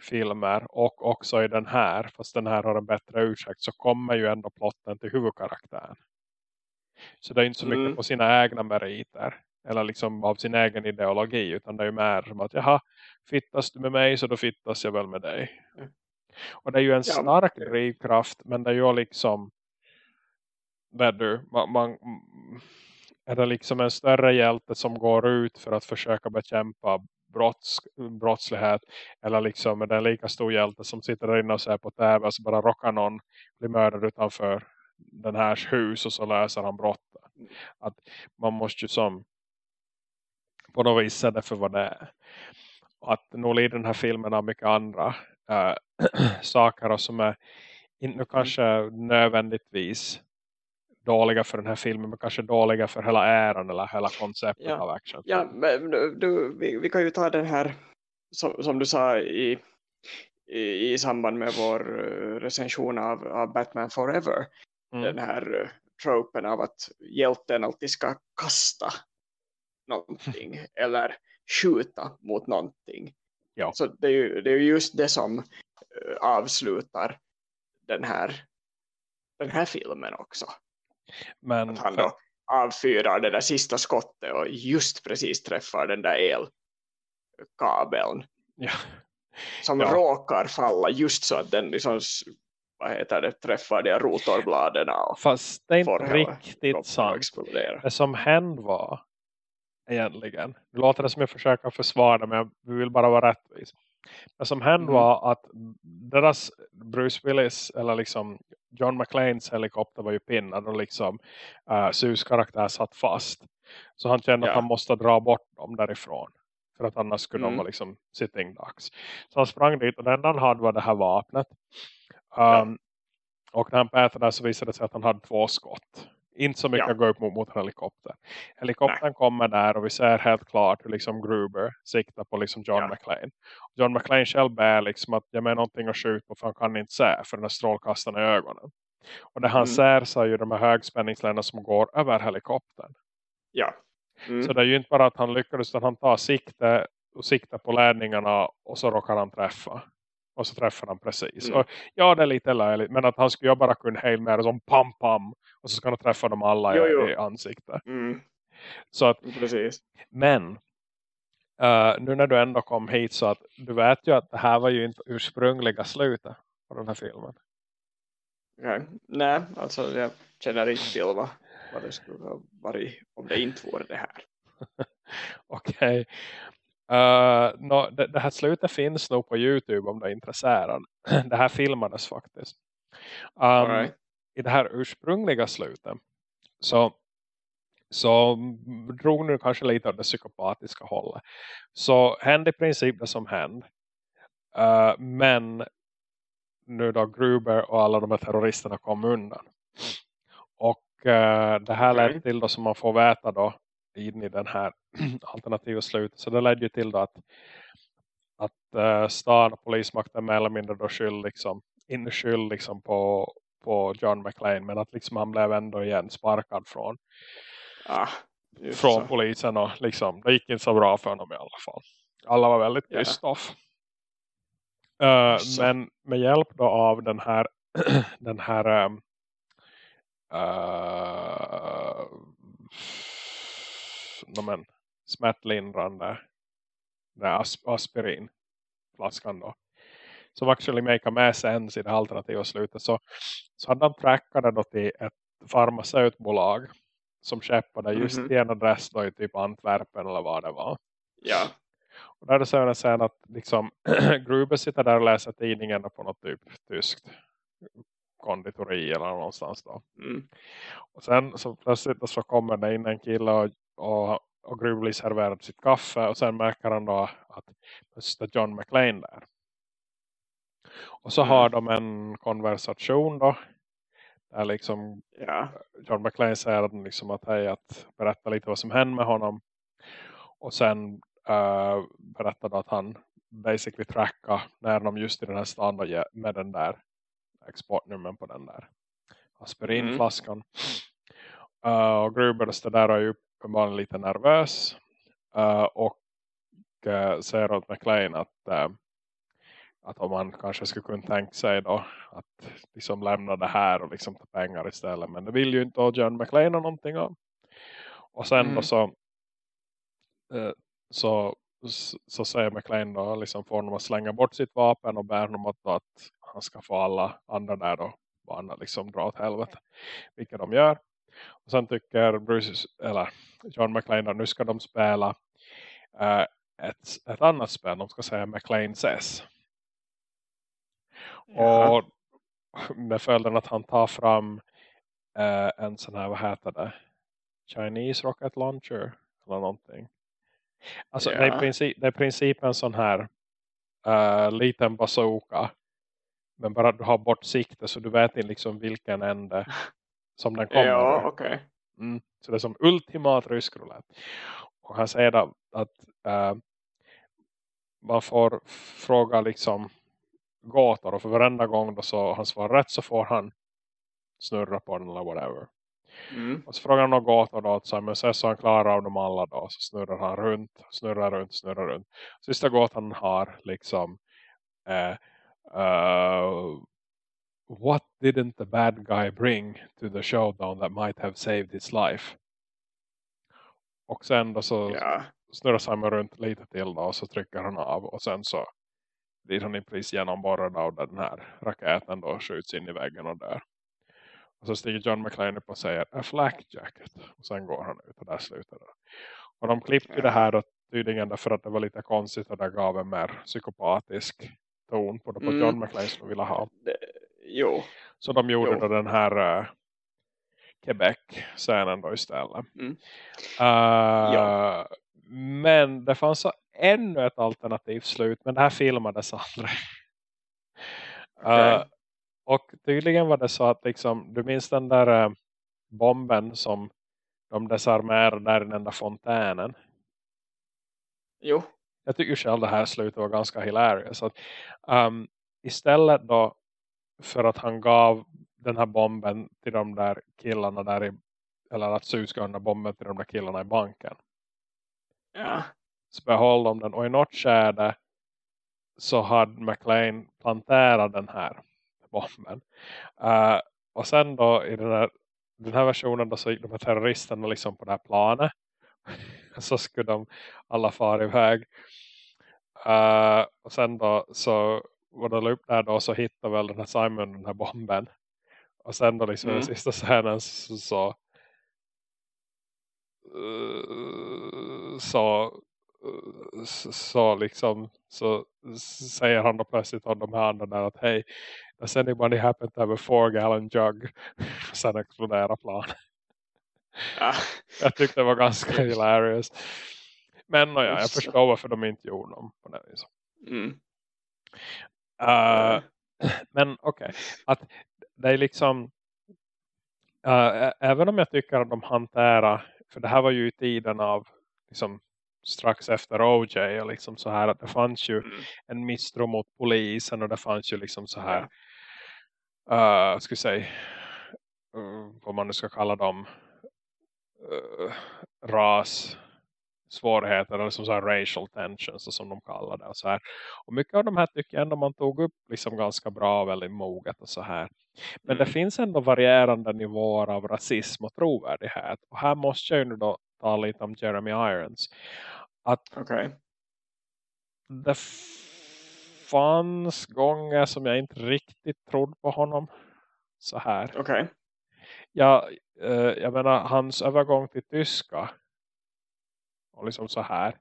filmer och också i den här, fast den här har en bättre ursäkt så kommer ju ändå plotten till huvudkaraktären. Så det är inte så mycket mm. på sina egna meriter eller liksom av sin egen ideologi utan det är ju mer som att jaha, fittas du med mig så då fittas jag väl med dig. Mm. Och det är ju en stark drivkraft men det är ju liksom där du, man, man, är det liksom en större hjälte som går ut för att försöka bekämpa brotts, brottslighet eller liksom är det en lika stor hjälte som sitter där inne och ser på tv och så bara rockar någon bli mördad utanför den här hus och så löser han brottet. Att man måste ju som på något vis se det för vad det är. Att nog lider den här filmen av mycket andra äh, <clears throat> saker som är inte mm. kanske nödvändigtvis dåliga för den här filmen men kanske dåliga för hela äran eller hela konceptet ja. av action. Ja, men du, vi, vi, kan ju ta den här som, som du sa i, i, i samband med vår uh, recension av, av Batman Forever. Mm. Den här uh, tropen av att hjälten alltid ska kasta någonting <laughs> eller skjuta mot någonting. Ja. Så det är, ju, det är just det som uh, avslutar den här, den här filmen också. Men, att han då avfyrar det där sista skottet och just precis träffar den där elkabeln. Ja. Som ja. råkar falla just så att den liksom, vad heter det, träffar de rotorbladen. Och Fast det är inte riktigt sant. Det som hände var egentligen. Det låter det som jag försöker försvara men jag vill bara vara rättvis. Det som hände mm. var att deras Bruce Willis eller liksom John McClanes helikopter var ju pinnad och liksom uh, Sus karaktär satt fast. Så han kände ja. att han måste dra bort dem därifrån. För att annars skulle mm. de vara liksom sitting ducks. Så han sprang dit och den enda han hade var det här vapnet. Um, ja. Och när han petade där så visade det sig att han hade två skott. Inte så mycket ja. att gå upp mot, mot en helikopter. Helikoptern Nej. kommer där och vi ser helt klart hur liksom Gruber siktar på liksom John ja. McClane. John McClane själv bär liksom att jag menar någonting att skjuta på för han kan inte se för den här strålkastarna i ögonen. Och det han mm. ser så är ju de här högspänningsländerna som går över helikoptern. Ja. Mm. Så det är ju inte bara att han lyckades utan han tar sikte och siktar på ledningarna och så råkar han träffa. Och så träffar han precis. Mm. Och, ja, det är lite löjligt. Men att han skulle ju bara kunna hail med som pam pam. Och så ska han träffa dem alla jo, jo. i, ansiktet. Mm. Så att, precis. Men uh, nu när du ändå kom hit så att du vet ju att det här var ju inte ursprungliga slutet på den här filmen. Okay. Nej, alltså jag känner inte till vad, vad det skulle ha varit om det inte vore det här. <laughs> Okej. Okay. Uh, no, det, det, här slutet finns nog på Youtube om du är intresserad. <clears throat> det här filmades faktiskt. Um, right. I det här ursprungliga slutet så, så drog nu kanske lite av det psykopatiska hållet. Så hände i princip det som hände. Uh, men nu då Gruber och alla de här terroristerna kom undan. Och uh, det här okay. lät till då som man får veta då in i den här <clears throat> alternativa slutet. Så det ledde ju till att, att uh, stan och polismakten mer eller mindre då skyll liksom, in skyll liksom på, på John McClane. Men att liksom han blev ändå igen sparkad från, ah, från så. polisen. Och liksom, det gick inte så bra för honom i alla fall. Alla var väldigt yeah. pissed off. Uh, men med hjälp då av den här <clears throat> den här um, uh, men, smärtlindrande as aspirinflaskan då som actually make mer sense i det alternativa slutet så, så hade han trackade då till ett farmaceutbolag som skeppade just mm -hmm. i en adress då i typ Antwerpen eller vad det var. Ja. Och där är det så sen att liksom <clears throat> Gruber sitter där och läser tidningen på något typ tyskt konditori eller någonstans då. Mm. Och sen så plötsligt så kommer det in en kille och och, och Gruvely serverade sitt kaffe och sen märker han då att det är John McLean där. Och så mm. har de en konversation då där liksom ja. John McLean säger att, liksom att, hej, att berätta lite vad som hände med honom. Och sen uh, berättade att han basically trackar när de just i den här stan med den där exportnumren på den där aspirinflaskan. Mm. Uh, och Gruber där är ju uppenbarligen lite nervös. Uh, och uh, säger åt McLean att, uh, att om man kanske skulle kunna tänka sig då att liksom lämna det här och liksom ta pengar istället. Men det vill ju inte John McLean någonting om. Och sen mm. då så, så så säger McLean då liksom får honom att slänga bort sitt vapen och bär honom att, att han ska få alla andra där då bara liksom dra åt helvete. Vilket de gör. Och sen tycker Bruce, eller John McClane att nu ska de spela uh, ett, ett annat spel. De ska säga McLean Says. Ja. Och med följden att han tar fram uh, en sån här, vad heter det? Chinese Rocket Launcher eller någonting. Alltså ja. det, är princip, det är princip en sån här uh, liten bazooka. Men bara du har bort sikte så du vet inte liksom vilken ände <laughs> som den kommer. Ja, okej. Okay. Mm, så det är som ultimat rysk roulette. Och han säger att, att äh, man får fråga liksom gåtor och för varenda gång då så han svarar rätt så får han snurra på den eller whatever. Mm. Och så frågar han några gåtor då åt Simon Says så han klarar av dem alla då. Så snurrar han runt, snurrar runt, snurrar runt. Sista gåtan har liksom uh, uh, What didn't the bad guy bring to the showdown that might have saved his life? Och sen då så Ja. snurrar Simon runt lite till då och så trycker han av och sen så blir han i pris genomborrad av den här raketen då skjuts in i väggen och dör. Och så stiger John McClane upp och säger a flak jacket. Och sen går han ut och där slutar det. Och de klippte ju det här då, tydligen därför att det var lite konstigt och det gav en mer psykopatisk ton på det på Mm. John McClane som ville ha. Jo. Så de gjorde Jo. då den här uh, Quebec-scenen då istället. Mm. Uh, Ja. Men det fanns så ännu ett alternativt slut. Men det här filmades aldrig. Okej. Uh, och tydligen var det så att liksom, du minns den där uh, bomben som de desarmerade där i den där fontänen. Jo. Jag tycker själv det här slutet var ganska hilarious. Att, um, istället då för att han gav den här bomben till de där killarna där i, eller att Sue ska där bomben till de där killarna i banken. Ja. Så behöll de den och i något skärde så hade McLean planterat den här bomben. Uh, och sen då i den här, den här versionen då så gick de här terroristerna liksom på det här planet. <laughs> så skulle de alla fara iväg. Uh, och sen då så var de upp där då så hittade väl den här Simon den här bomben. Och sen då liksom Mm. den sista scenen så, så eh, så eh, så, så liksom så säger han då plötsligt om de här andra där att hej, does anybody happen to have a four gallon jug? <laughs> Och sen exploderar planet. ja. Jag tyckte det var ganska hilarious. Men ja, jag förstår varför de inte gjorde dem på det viset. Mm. Uh, men okej, att det är liksom uh, även om jag tycker att de hanterar, för det här var ju i tiden av liksom strax efter OJ och liksom så här att det fanns ju Mm. en misstro mot polisen och det fanns ju liksom så här uh, ska säga uh, vad man nu ska kalla dem uh, ras svårigheter eller som så här racial tensions och som de kallar det och så här. Och mycket av de här tycker jag ändå man tog upp liksom ganska bra och väldigt moget och så här. Men det Mm. finns ändå varierande nivåer av rasism och trovärdighet. Och här måste jag ju nu då ta lite om Jeremy Irons. Att Okej. det fanns gånger som jag inte riktigt trodde på honom. Så här. Okej. Ja, eh, jag menar hans övergång till tyska och liksom så här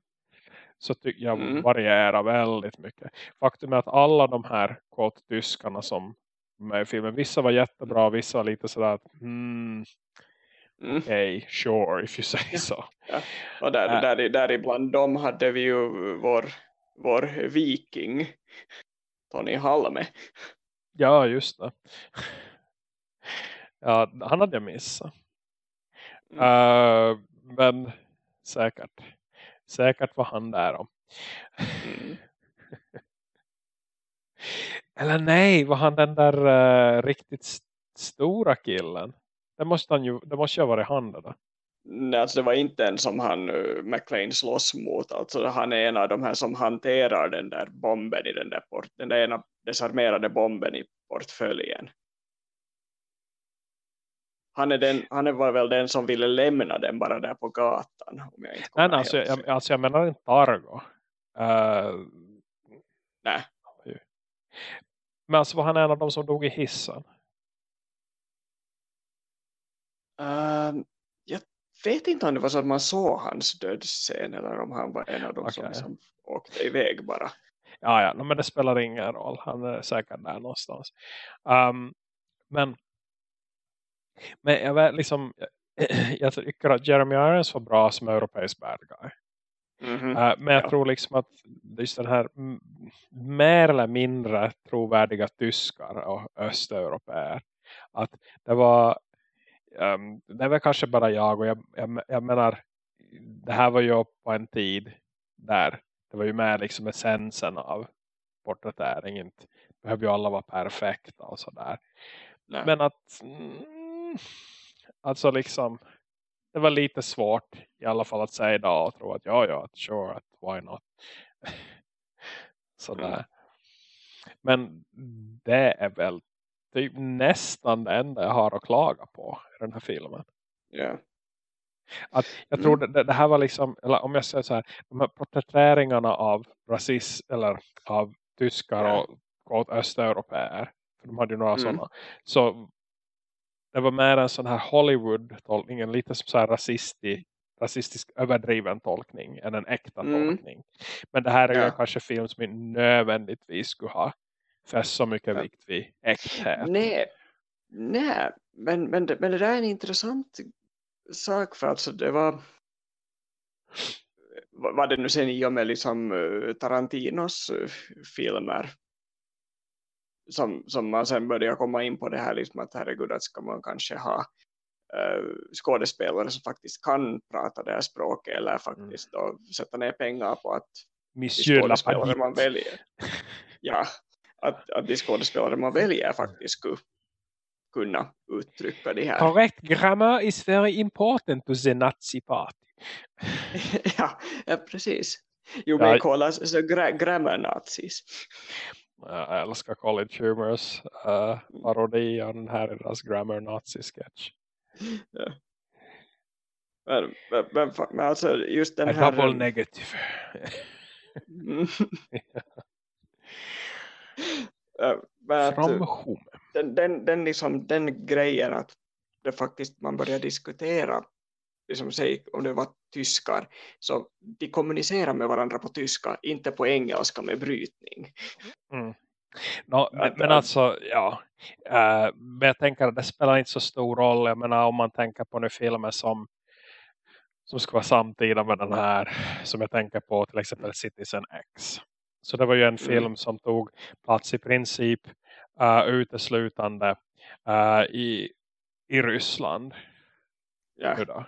så tycker jag Mm. varierar väldigt mycket. Faktum är att alla de här quote, tyskarna som med i filmen, vissa var jättebra, vissa var lite sådär att hmm, Mm. okay, sure if you say so. <laughs> Och där, Äh. där, där ibland dem hade vi ju vår, vår viking Tony Halme. Ja, just det. Ja, han hade jag missat. Mm. Eh, men säkert. Säkert var han där om. Mm. <laughs> Eller nej, var han den där eh, riktigt st- stora killen? Det måste, han ju, det måste ju ha varit han då. Nej, alltså det var inte en som han uh, McLean slåss mot. Alltså han är en av de här som hanterar den där bomben i den där port, den där ena desarmerade bomben i portföljen. Han, är den, han var väl den som ville lämna den bara där på gatan. Om jag inte Nej, nej alltså, jag, alltså jag menar inte Targo. Eh, Nej. Men alltså var han en av dem som dog i hissen? Ehm, jag vet inte om det var så att man såg hans dödsscen eller om han var en av dem som Okej. liksom åkte iväg bara. Ja, ja, men det spelar ingen roll. Han är säkert där någonstans. Um, men, men jag vet liksom, <clears throat> jag tycker att Jeremy Irons var bra som europeisk bad guy. Mhm. Uh, men jag Ja. tror liksom att just den här mer eller mindre trovärdiga tyskar och östeuropeer. Att det var um, det var kanske bara jag och jag, jag, jag menar det här var ju på en tid där det var ju med liksom essensen av porträttering inte behöver ju alla vara perfekta och sådär. Men att mm, alltså liksom det var lite svårt i alla fall att säga idag och tro att ja, ja, sure, att why not. <laughs> Sådär. Mm. Men det är väl typ nästan det enda jag har att klaga på i den här filmen. Yeah. Att jag tror mm. det, det, här var liksom, eller om jag säger så här, de här porträtteringarna av rasism eller av tyskar yeah. och, och östeuropeer, för de hade ju några mm. sådana, så det var mer en sån här Hollywood-tolkning, en lite så här rasistisk, rasistisk överdriven tolkning än en äkta mm. tolkning. Men det här är ja. ju kanske film som inte nödvändigtvis skulle ha fäst så mycket ja. vikt vid äkthet. Nej, nej men, men, det, men det där är en intressant sak för alltså det var vad det nu sen i och med liksom eh, Tarantinos eh, filmer som, som man sen börjar komma in på det här liksom att herregud att ska man kanske ha uh, skådespelare som faktiskt kan prata det här språket eller faktiskt mm. sätta ner pengar på att Monsieur skådespelare man väljer <laughs> ja, att, att de skådespelare man väljer faktiskt skulle kunna uttrycka det här. Correct grammar is very important to the Nazi party. <laughs> ja, ja, precis. You may ja. call us the gra grammar nazis. Jag älskar College Humors uh, parodi av den här deras Grammar Nazi-sketch. <laughs> Ja. Men, men, men, men, alltså just den A här... double negative. <laughs> <laughs> men den, den, den, liksom, den grejen att det faktiskt man börjar diskutera liksom, säg, om det var tyskar så de kommunicerar med varandra på tyska, inte på engelska med brytning. Mm. No, men, men alltså, ja. Uh, men jag tänker att det spelar inte så stor roll. Jag menar om man tänker på nu filmer som som ska vara samtida med den här som jag tänker på till exempel Citizen X. Så det var ju en mm. film mm. som tog plats i princip uh, uteslutande uh, i, i Ryssland. Ja.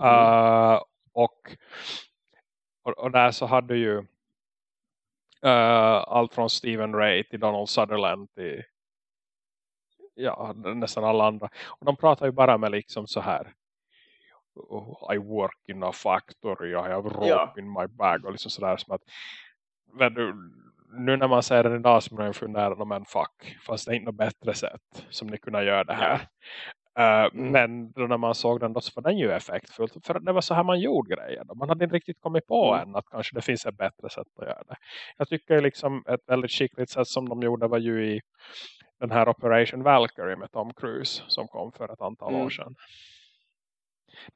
Uh, och, och, och, där så hade ju uh, allt från Stephen Ray till Donald Sutherland till ja, nästan alla andra. Och de pratar ju bara med liksom så här oh, I work in a factory, I have rope ja. in my bag och liksom sådär som att du, nu när man säger det idag så börjar jag fundera om en fuck, fast det är inte något bättre sätt som ni kunde göra det här. Uh. Men då när man såg den då så var den ju effektfull. För det var så här man gjorde grejer. Man hade inte riktigt kommit på mm. än att kanske det finns ett bättre sätt att göra det. Jag tycker liksom ett väldigt skickligt sätt som de gjorde var ju i den här Operation Valkyrie med Tom Cruise som kom för ett antal mm. år sedan.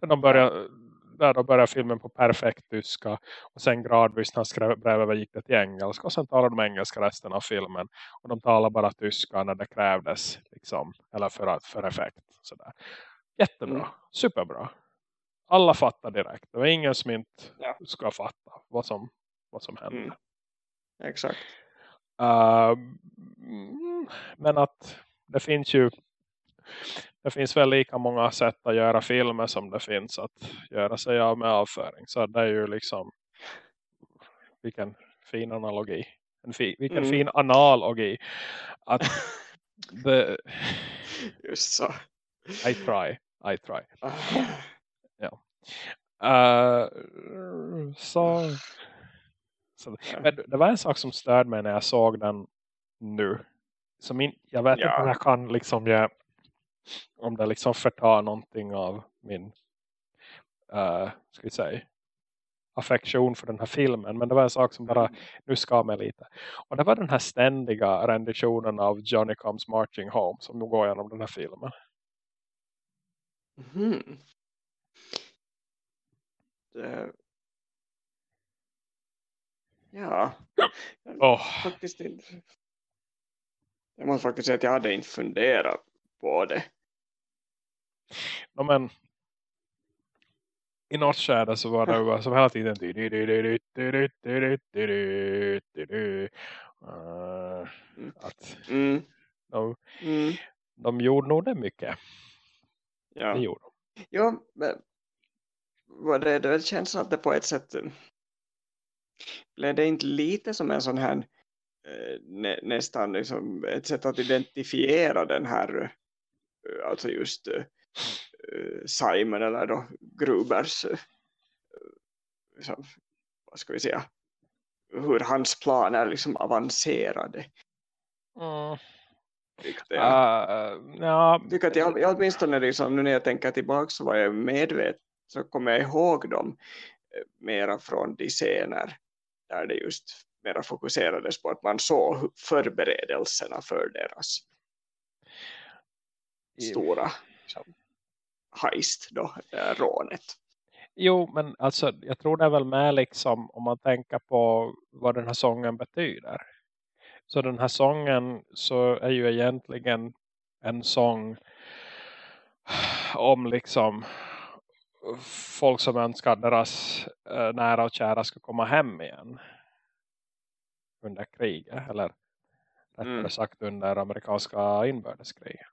Där de började där då började filmen på perfekt tyska och sen gradvis när skrev brevet gick det till engelska och sen talade de engelska resten av filmen och de talade bara tyska när det krävdes liksom, eller för, för effekt sådär. jättebra, mm. superbra alla fattar direkt, det var ingen som inte ja. ska fatta vad som, vad som hände mm. exakt uh, men att det finns ju det finns väl lika många sätt att göra filmer som det finns att göra sig av med avföring. Så det är ju liksom vilken fin analogi. En fi, vilken mm. fin analogi. Att <laughs> det, Just så. I try. I try. <sighs> ja. Uh, så, så men det var en sak som störde mig när jag såg den nu. Som in, jag vet ja. inte om jag kan liksom ge om det liksom förtar någonting av min uh, ska vi säga affektion för den här filmen. Men det var en sak som bara nu ska mig lite. Och det var den här ständiga renditionen av Johnny Comes Marching Home som nu går igenom den här filmen. Mm. Det... Ja. Oh. Faktiskt inte. Jag måste faktiskt säga att jag hade inte funderat på det. No, men i något skärde så var det som hela tiden uh, att mm. De, mm. de gjorde nog det mycket. Ja. Det gjorde de. Ja, men var det, det känns att det på ett sätt blev det inte lite som en sån här eh, nä, nästan liksom ett sätt att identifiera den här eh, alltså just uh, Simon eller då Grubers liksom, vad ska vi säga hur hans planer liksom avancerade. Mm. Tyckte jag. Uh, ja. Tycker att jag, jag åtminstone liksom, nu när jag tänker tillbaka så var jag medveten så kommer jag ihåg dem mera från de scener där det just mera fokuserades på att man såg förberedelserna för deras stora liksom, heist då, rånet. Jo, men alltså jag tror det är väl med liksom om man tänker på vad den här sången betyder. Så den här sången så är ju egentligen en sång om liksom folk som önskar deras äh, nära och kära ska komma hem igen under kriget eller rättare mm. sagt under amerikanska inbördeskriget.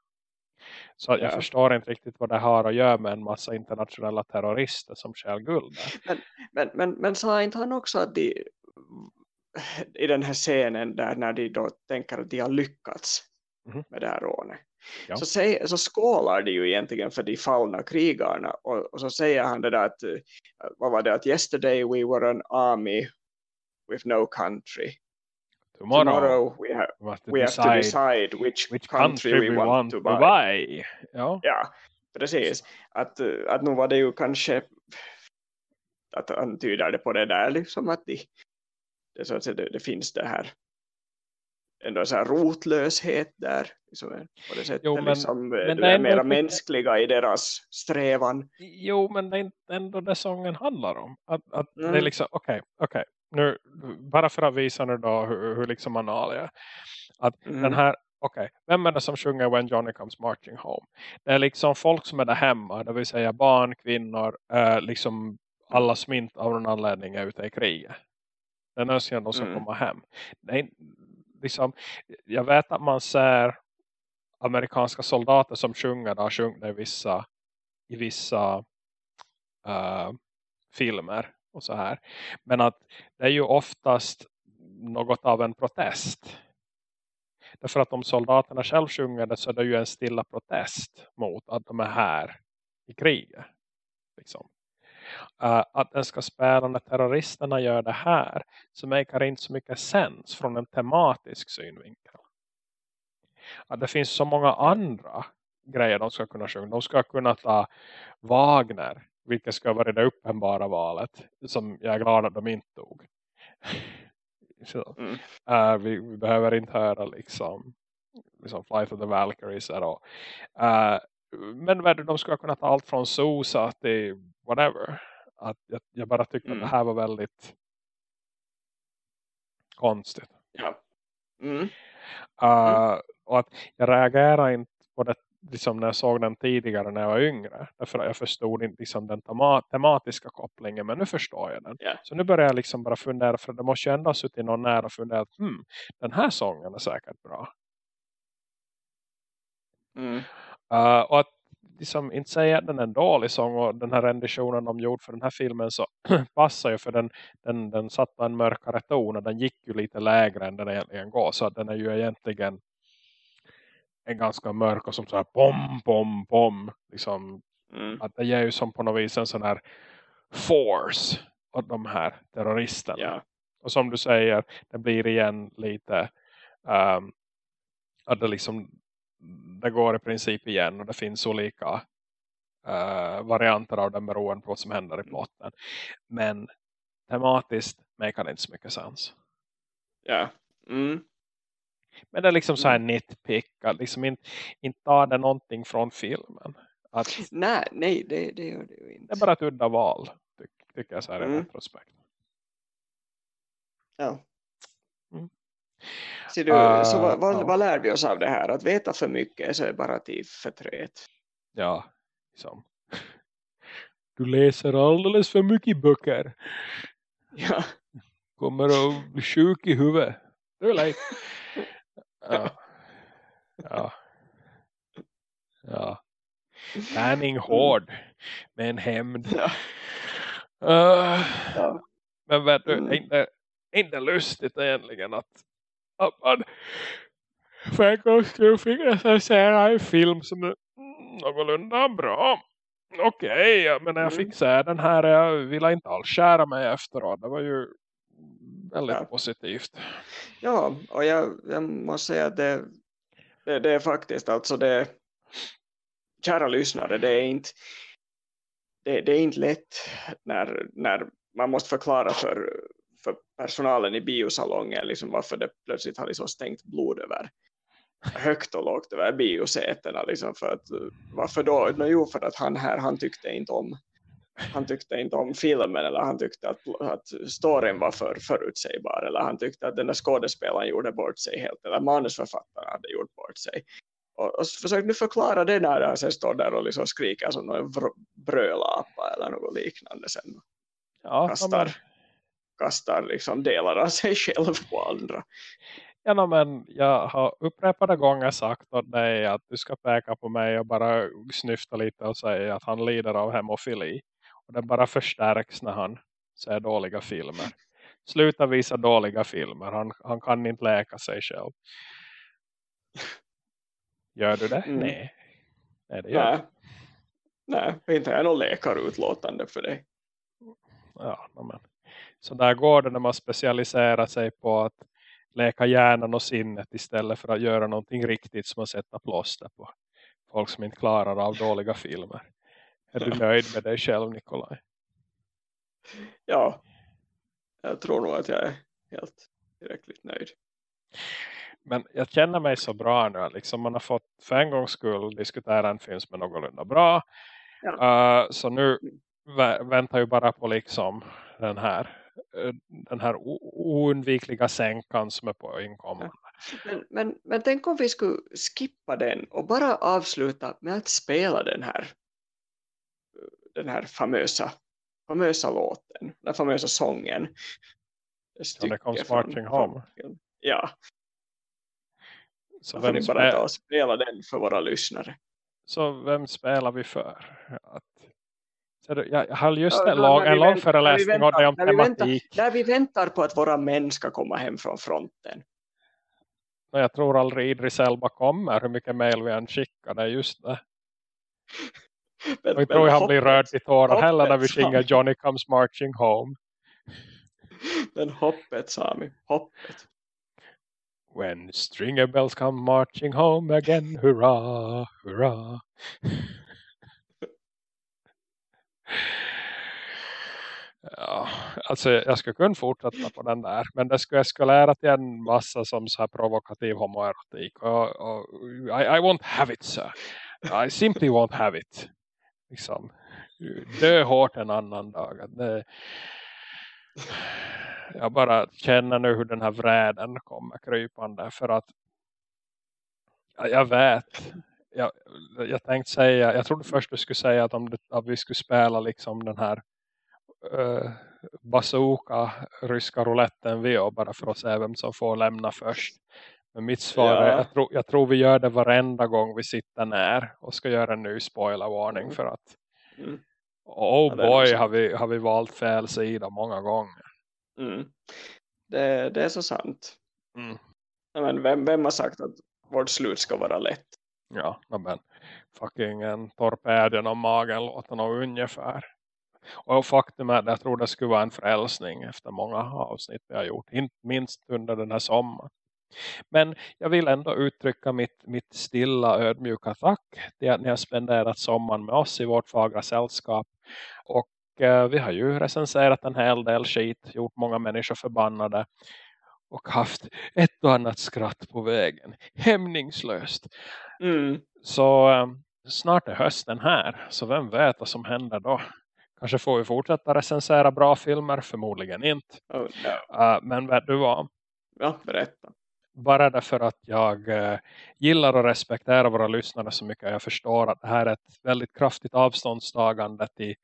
Så jag ja. förstår inte riktigt vad det har att göra med en massa internationella terrorister som skäl guld. Men, men, men, men sa inte han också att de i den här scenen där när de då tänker att de har lyckats mm. med det här rånet. Ja. Så, säger, så skålar de ju egentligen för de fallna krigarna och, och, så säger han det där att vad var det att yesterday we were an army with no country Tomorrow, Tomorrow we have, we have, we have to decide which, which country, country, we want, want to buy. To buy. Ja. ja, precis. Att, att nu var det ju kanske att antyder det på det där liksom att de, det, så att säga, det, det finns det här ändå så här rotlöshet där liksom, på det sättet jo, men, liksom, men det är mera mänskliga i deras strävan. Jo, men det är ändå det sången handlar om. Att, att mm. det är liksom, okej, okay, okej. Okay nu, bara för att visa nu då hur, hur liksom man är. Att mm. den här, okej, okay, vem är det som sjunger When Johnny Comes Marching Home? Det är liksom folk som är där hemma, det vill säga barn, kvinnor, äh, liksom alla som inte av någon anledning är ute i kriget. Den önskar de ska mm. komma hem. Är, liksom, jag vet att man ser amerikanska soldater som sjunger, där sjunger i vissa, i vissa uh, filmer och så här. Men att det är ju oftast något av en protest. Därför att om soldaterna själv sjunger det så är det ju en stilla protest mot att de är här i kriget. Liksom. Uh, att den ska spela när terroristerna gör det här så märker inte så mycket sens från en tematisk synvinkel. Att det finns så många andra grejer de ska kunna sjunga. De ska kunna ta Wagner vilket ska vara det uppenbara valet som jag är glad att de inte tog. <laughs> Så, mm. uh, vi, vi, behöver inte höra liksom, liksom Flight of the Valkyries uh, men de skulle kunna ta allt från Sosa till whatever. Att jag, jag bara tycker mm. att det här var väldigt konstigt. Ja. Mm. Uh, och att jag reagerar inte på det liksom när jag såg den tidigare när jag var yngre. Därför att jag förstod inte liksom den tematiska kopplingen. Men nu förstår jag den. Yeah. Så nu börjar jag liksom bara fundera. För det måste ju ändå ha suttit någon nära och fundera. Hmm, den här sången är säkert bra. Mm. Uh, och att liksom inte säga att den är en dålig sång. Och den här renditionen de gjorde för den här filmen så <clears throat> passar ju. För den, den, den satt på en mörkare ton. Och den gick ju lite lägre än den egentligen går. Så den är ju egentligen en ganska mörk och som så här pom, pom, pom. Liksom, mm. Att det ger ju som på något vis en sån här force åt de här terroristerna. Yeah. Och som du säger, det blir igen lite um, att det liksom det går i princip igen och det finns olika uh, varianter av den beroende på vad som händer i mm. plotten. Men tematiskt makar det inte så mycket sens. Ja. Yeah. Mm. Men det är liksom så här mm. nitpick. Att liksom inte, inte tar det någonting från filmen. Att, nej, nej det, det gör det ju inte. Det är bara ett udda val. Tycker, tycker jag så här mm. i retrospekt. Ja. Mm. Så, du, uh, så vad, vad, ja. vad lär vi oss av det här? Att veta för mycket så är bara till förtret. Ja, liksom. Du läser alldeles för mycket böcker. Ja. Kommer att bli sjuk i huvudet. Du är <laughs> Ja. Ja. Ja. Tärning mm. hård. Med en hämnd. Ja. Uh, ja. Men vet du, mm. inte, inte lustigt egentligen att att man för en gång skulle fick recensera en film som är någorlunda bra. Okej, okay, men när jag fick se den här jag ville inte alls skära mig efteråt. Det var ju väldigt ja. positivt. Ja, och jag, jag måste säga att det, det, det, är faktiskt alltså det kära lyssnare, det är inte det, det, är inte lätt när, när man måste förklara för, för personalen i biosalongen liksom varför det plötsligt har liksom stängt blod över högt och lågt över biosätena liksom för att, varför då? No, jo för att han här han tyckte inte om han tyckte inte om filmen eller han tyckte att, att storyn var för förutsägbar eller han tyckte att den där skådespelaren gjorde bort sig helt eller manusförfattaren hade gjort bort sig. Och, och försök nu förklara det när han sen står där och liksom skriker som en brölapa eller något liknande sen. Ja, kastar, kastar liksom delar av sig själv på andra. Ja, men jag har upprepade gånger sagt åt dig att du ska peka på mig och bara snyfta lite och säga att han lider av hemofili. Och det bara förstärks när han ser dåliga filmer. Sluta visa dåliga filmer. Han, han kan inte läka sig själv. Gör du det? Mm. Nej. Nej, det gör Nej. Nej, inte är någon läkarutlåtande för dig. Ja, men. Så där går det när man specialiserar sig på att läka hjärnan och sinnet istället för att göra någonting riktigt som att sätta plåster på folk som inte klarar av dåliga filmer. Är du nöjd med dig själv Nikolaj? Ja, jag tror nog att jag är helt tillräckligt nöjd. Men jag känner mig så bra nu. Liksom man har fått för en gångs skull diskutera en film som är någorlunda bra. Ja. Uh, så nu vä väntar ju bara på liksom den här Eh, den här oundvikliga sänkan som är på inkommande. Men, men, men tänk om vi skulle skippa den och bara avsluta med att spela den här den här famösa famösa låten, den famösa sången. Ja, det kom Marching Home. Ja. Så vem ni bara ta och spela den för våra lyssnare. Så vem spelar vi för? Att jag har just en lång, en lång föreläsning om tematik. När vi, väntar, när vi väntar på att våra män ska komma hem från fronten. Jag tror aldrig Idris Elba kommer hur mycket mail vi än skickar. Det är just det. <laughs> men, jag tror han blir rörd i tårar heller när vi sjunger Johnny comes marching home. <laughs> Men hoppet Sami, hoppet. When stringer bells come marching home again, hurra, hurra. <laughs> Ja, alltså jag skulle kunna fortsätta på den där. Men det skulle eskalera till en massa som så här provokativ homoerotik. Och, och, I, I won't have it, sir. I simply won't have it. Liksom. Dö hårt en annan dag. Det, jag bara känner nu hur den här vräden kommer krypande. För att jag vet jag, jag tänkte säga, jag trodde först du skulle säga att, om det, att vi skulle spela liksom den här uh, bazooka ryska rouletten vi bara för att se vem som får lämna först. Men mitt svar ja. är, jag, tro, jag tror vi gör det varenda gång vi sitter ner och ska göra en ny spoilervarning mm. för att mm. oh ja, boy har vi, har vi valt fel sida många gånger. Mm. Det, det är så sant. Mm. Men vem, vem har sagt att vårt slut ska vara lätt? Ja, men fucking en torped genom magen låter nog ungefär. Och faktum är att jag tror det skulle vara en frälsning efter många avsnitt vi har gjort. Inte minst under den här sommaren. Men jag vill ändå uttrycka mitt, mitt stilla ödmjuka tack till att ni har spenderat sommaren med oss i vårt fagra sällskap. Och eh, vi har ju recenserat en hel del skit, gjort många människor förbannade och haft ett och annat skratt på vägen. Hämningslöst. Mm. Så um, snart är hösten här. Så vem vet vad som händer då? Kanske får vi fortsätta recensera bra filmer. Förmodligen inte. Oh, no. uh, men vet du vad? Ja, berätta. Bara därför att jag eh, gillar och respekterar våra lyssnare så mycket. Jag förstår att det här är ett väldigt kraftigt avståndstagande till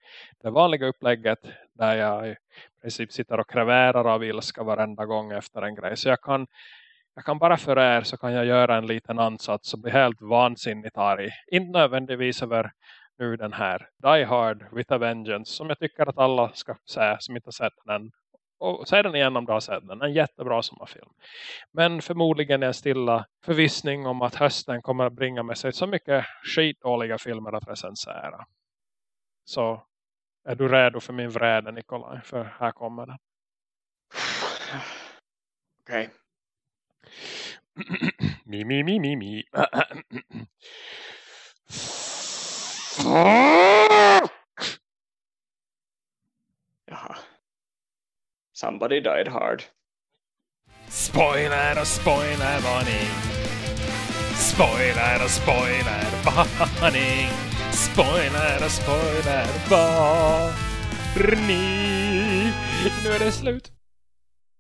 det vanliga upplägget. Där jag i princip sitter och kräverar av ilska varenda gång efter en grej. Så jag kan jag kan bara för er så kan jag göra en liten ansats och bli helt vansinnigt arg. Inte nödvändigtvis över nu den här Die Hard with a Vengeance som jag tycker att alla ska säga som inte har sett den och se den igen om du har sett den. En jättebra sommarfilm. Men förmodligen en stilla förvissning om att hösten kommer att bringa med sig så mycket skitdåliga filmer att recensera. Så är du redo för min vräde Nikolaj? För här kommer den. Okej. Okay. mi, mi, mi, mi, mi. <clears throat> <clears throat> Jaha. Somebody died hard. Spoiler och spoiler varning. Spoiler och spoiler <laughs> varning. Spoiler och spoiler varning. Nu är det slut.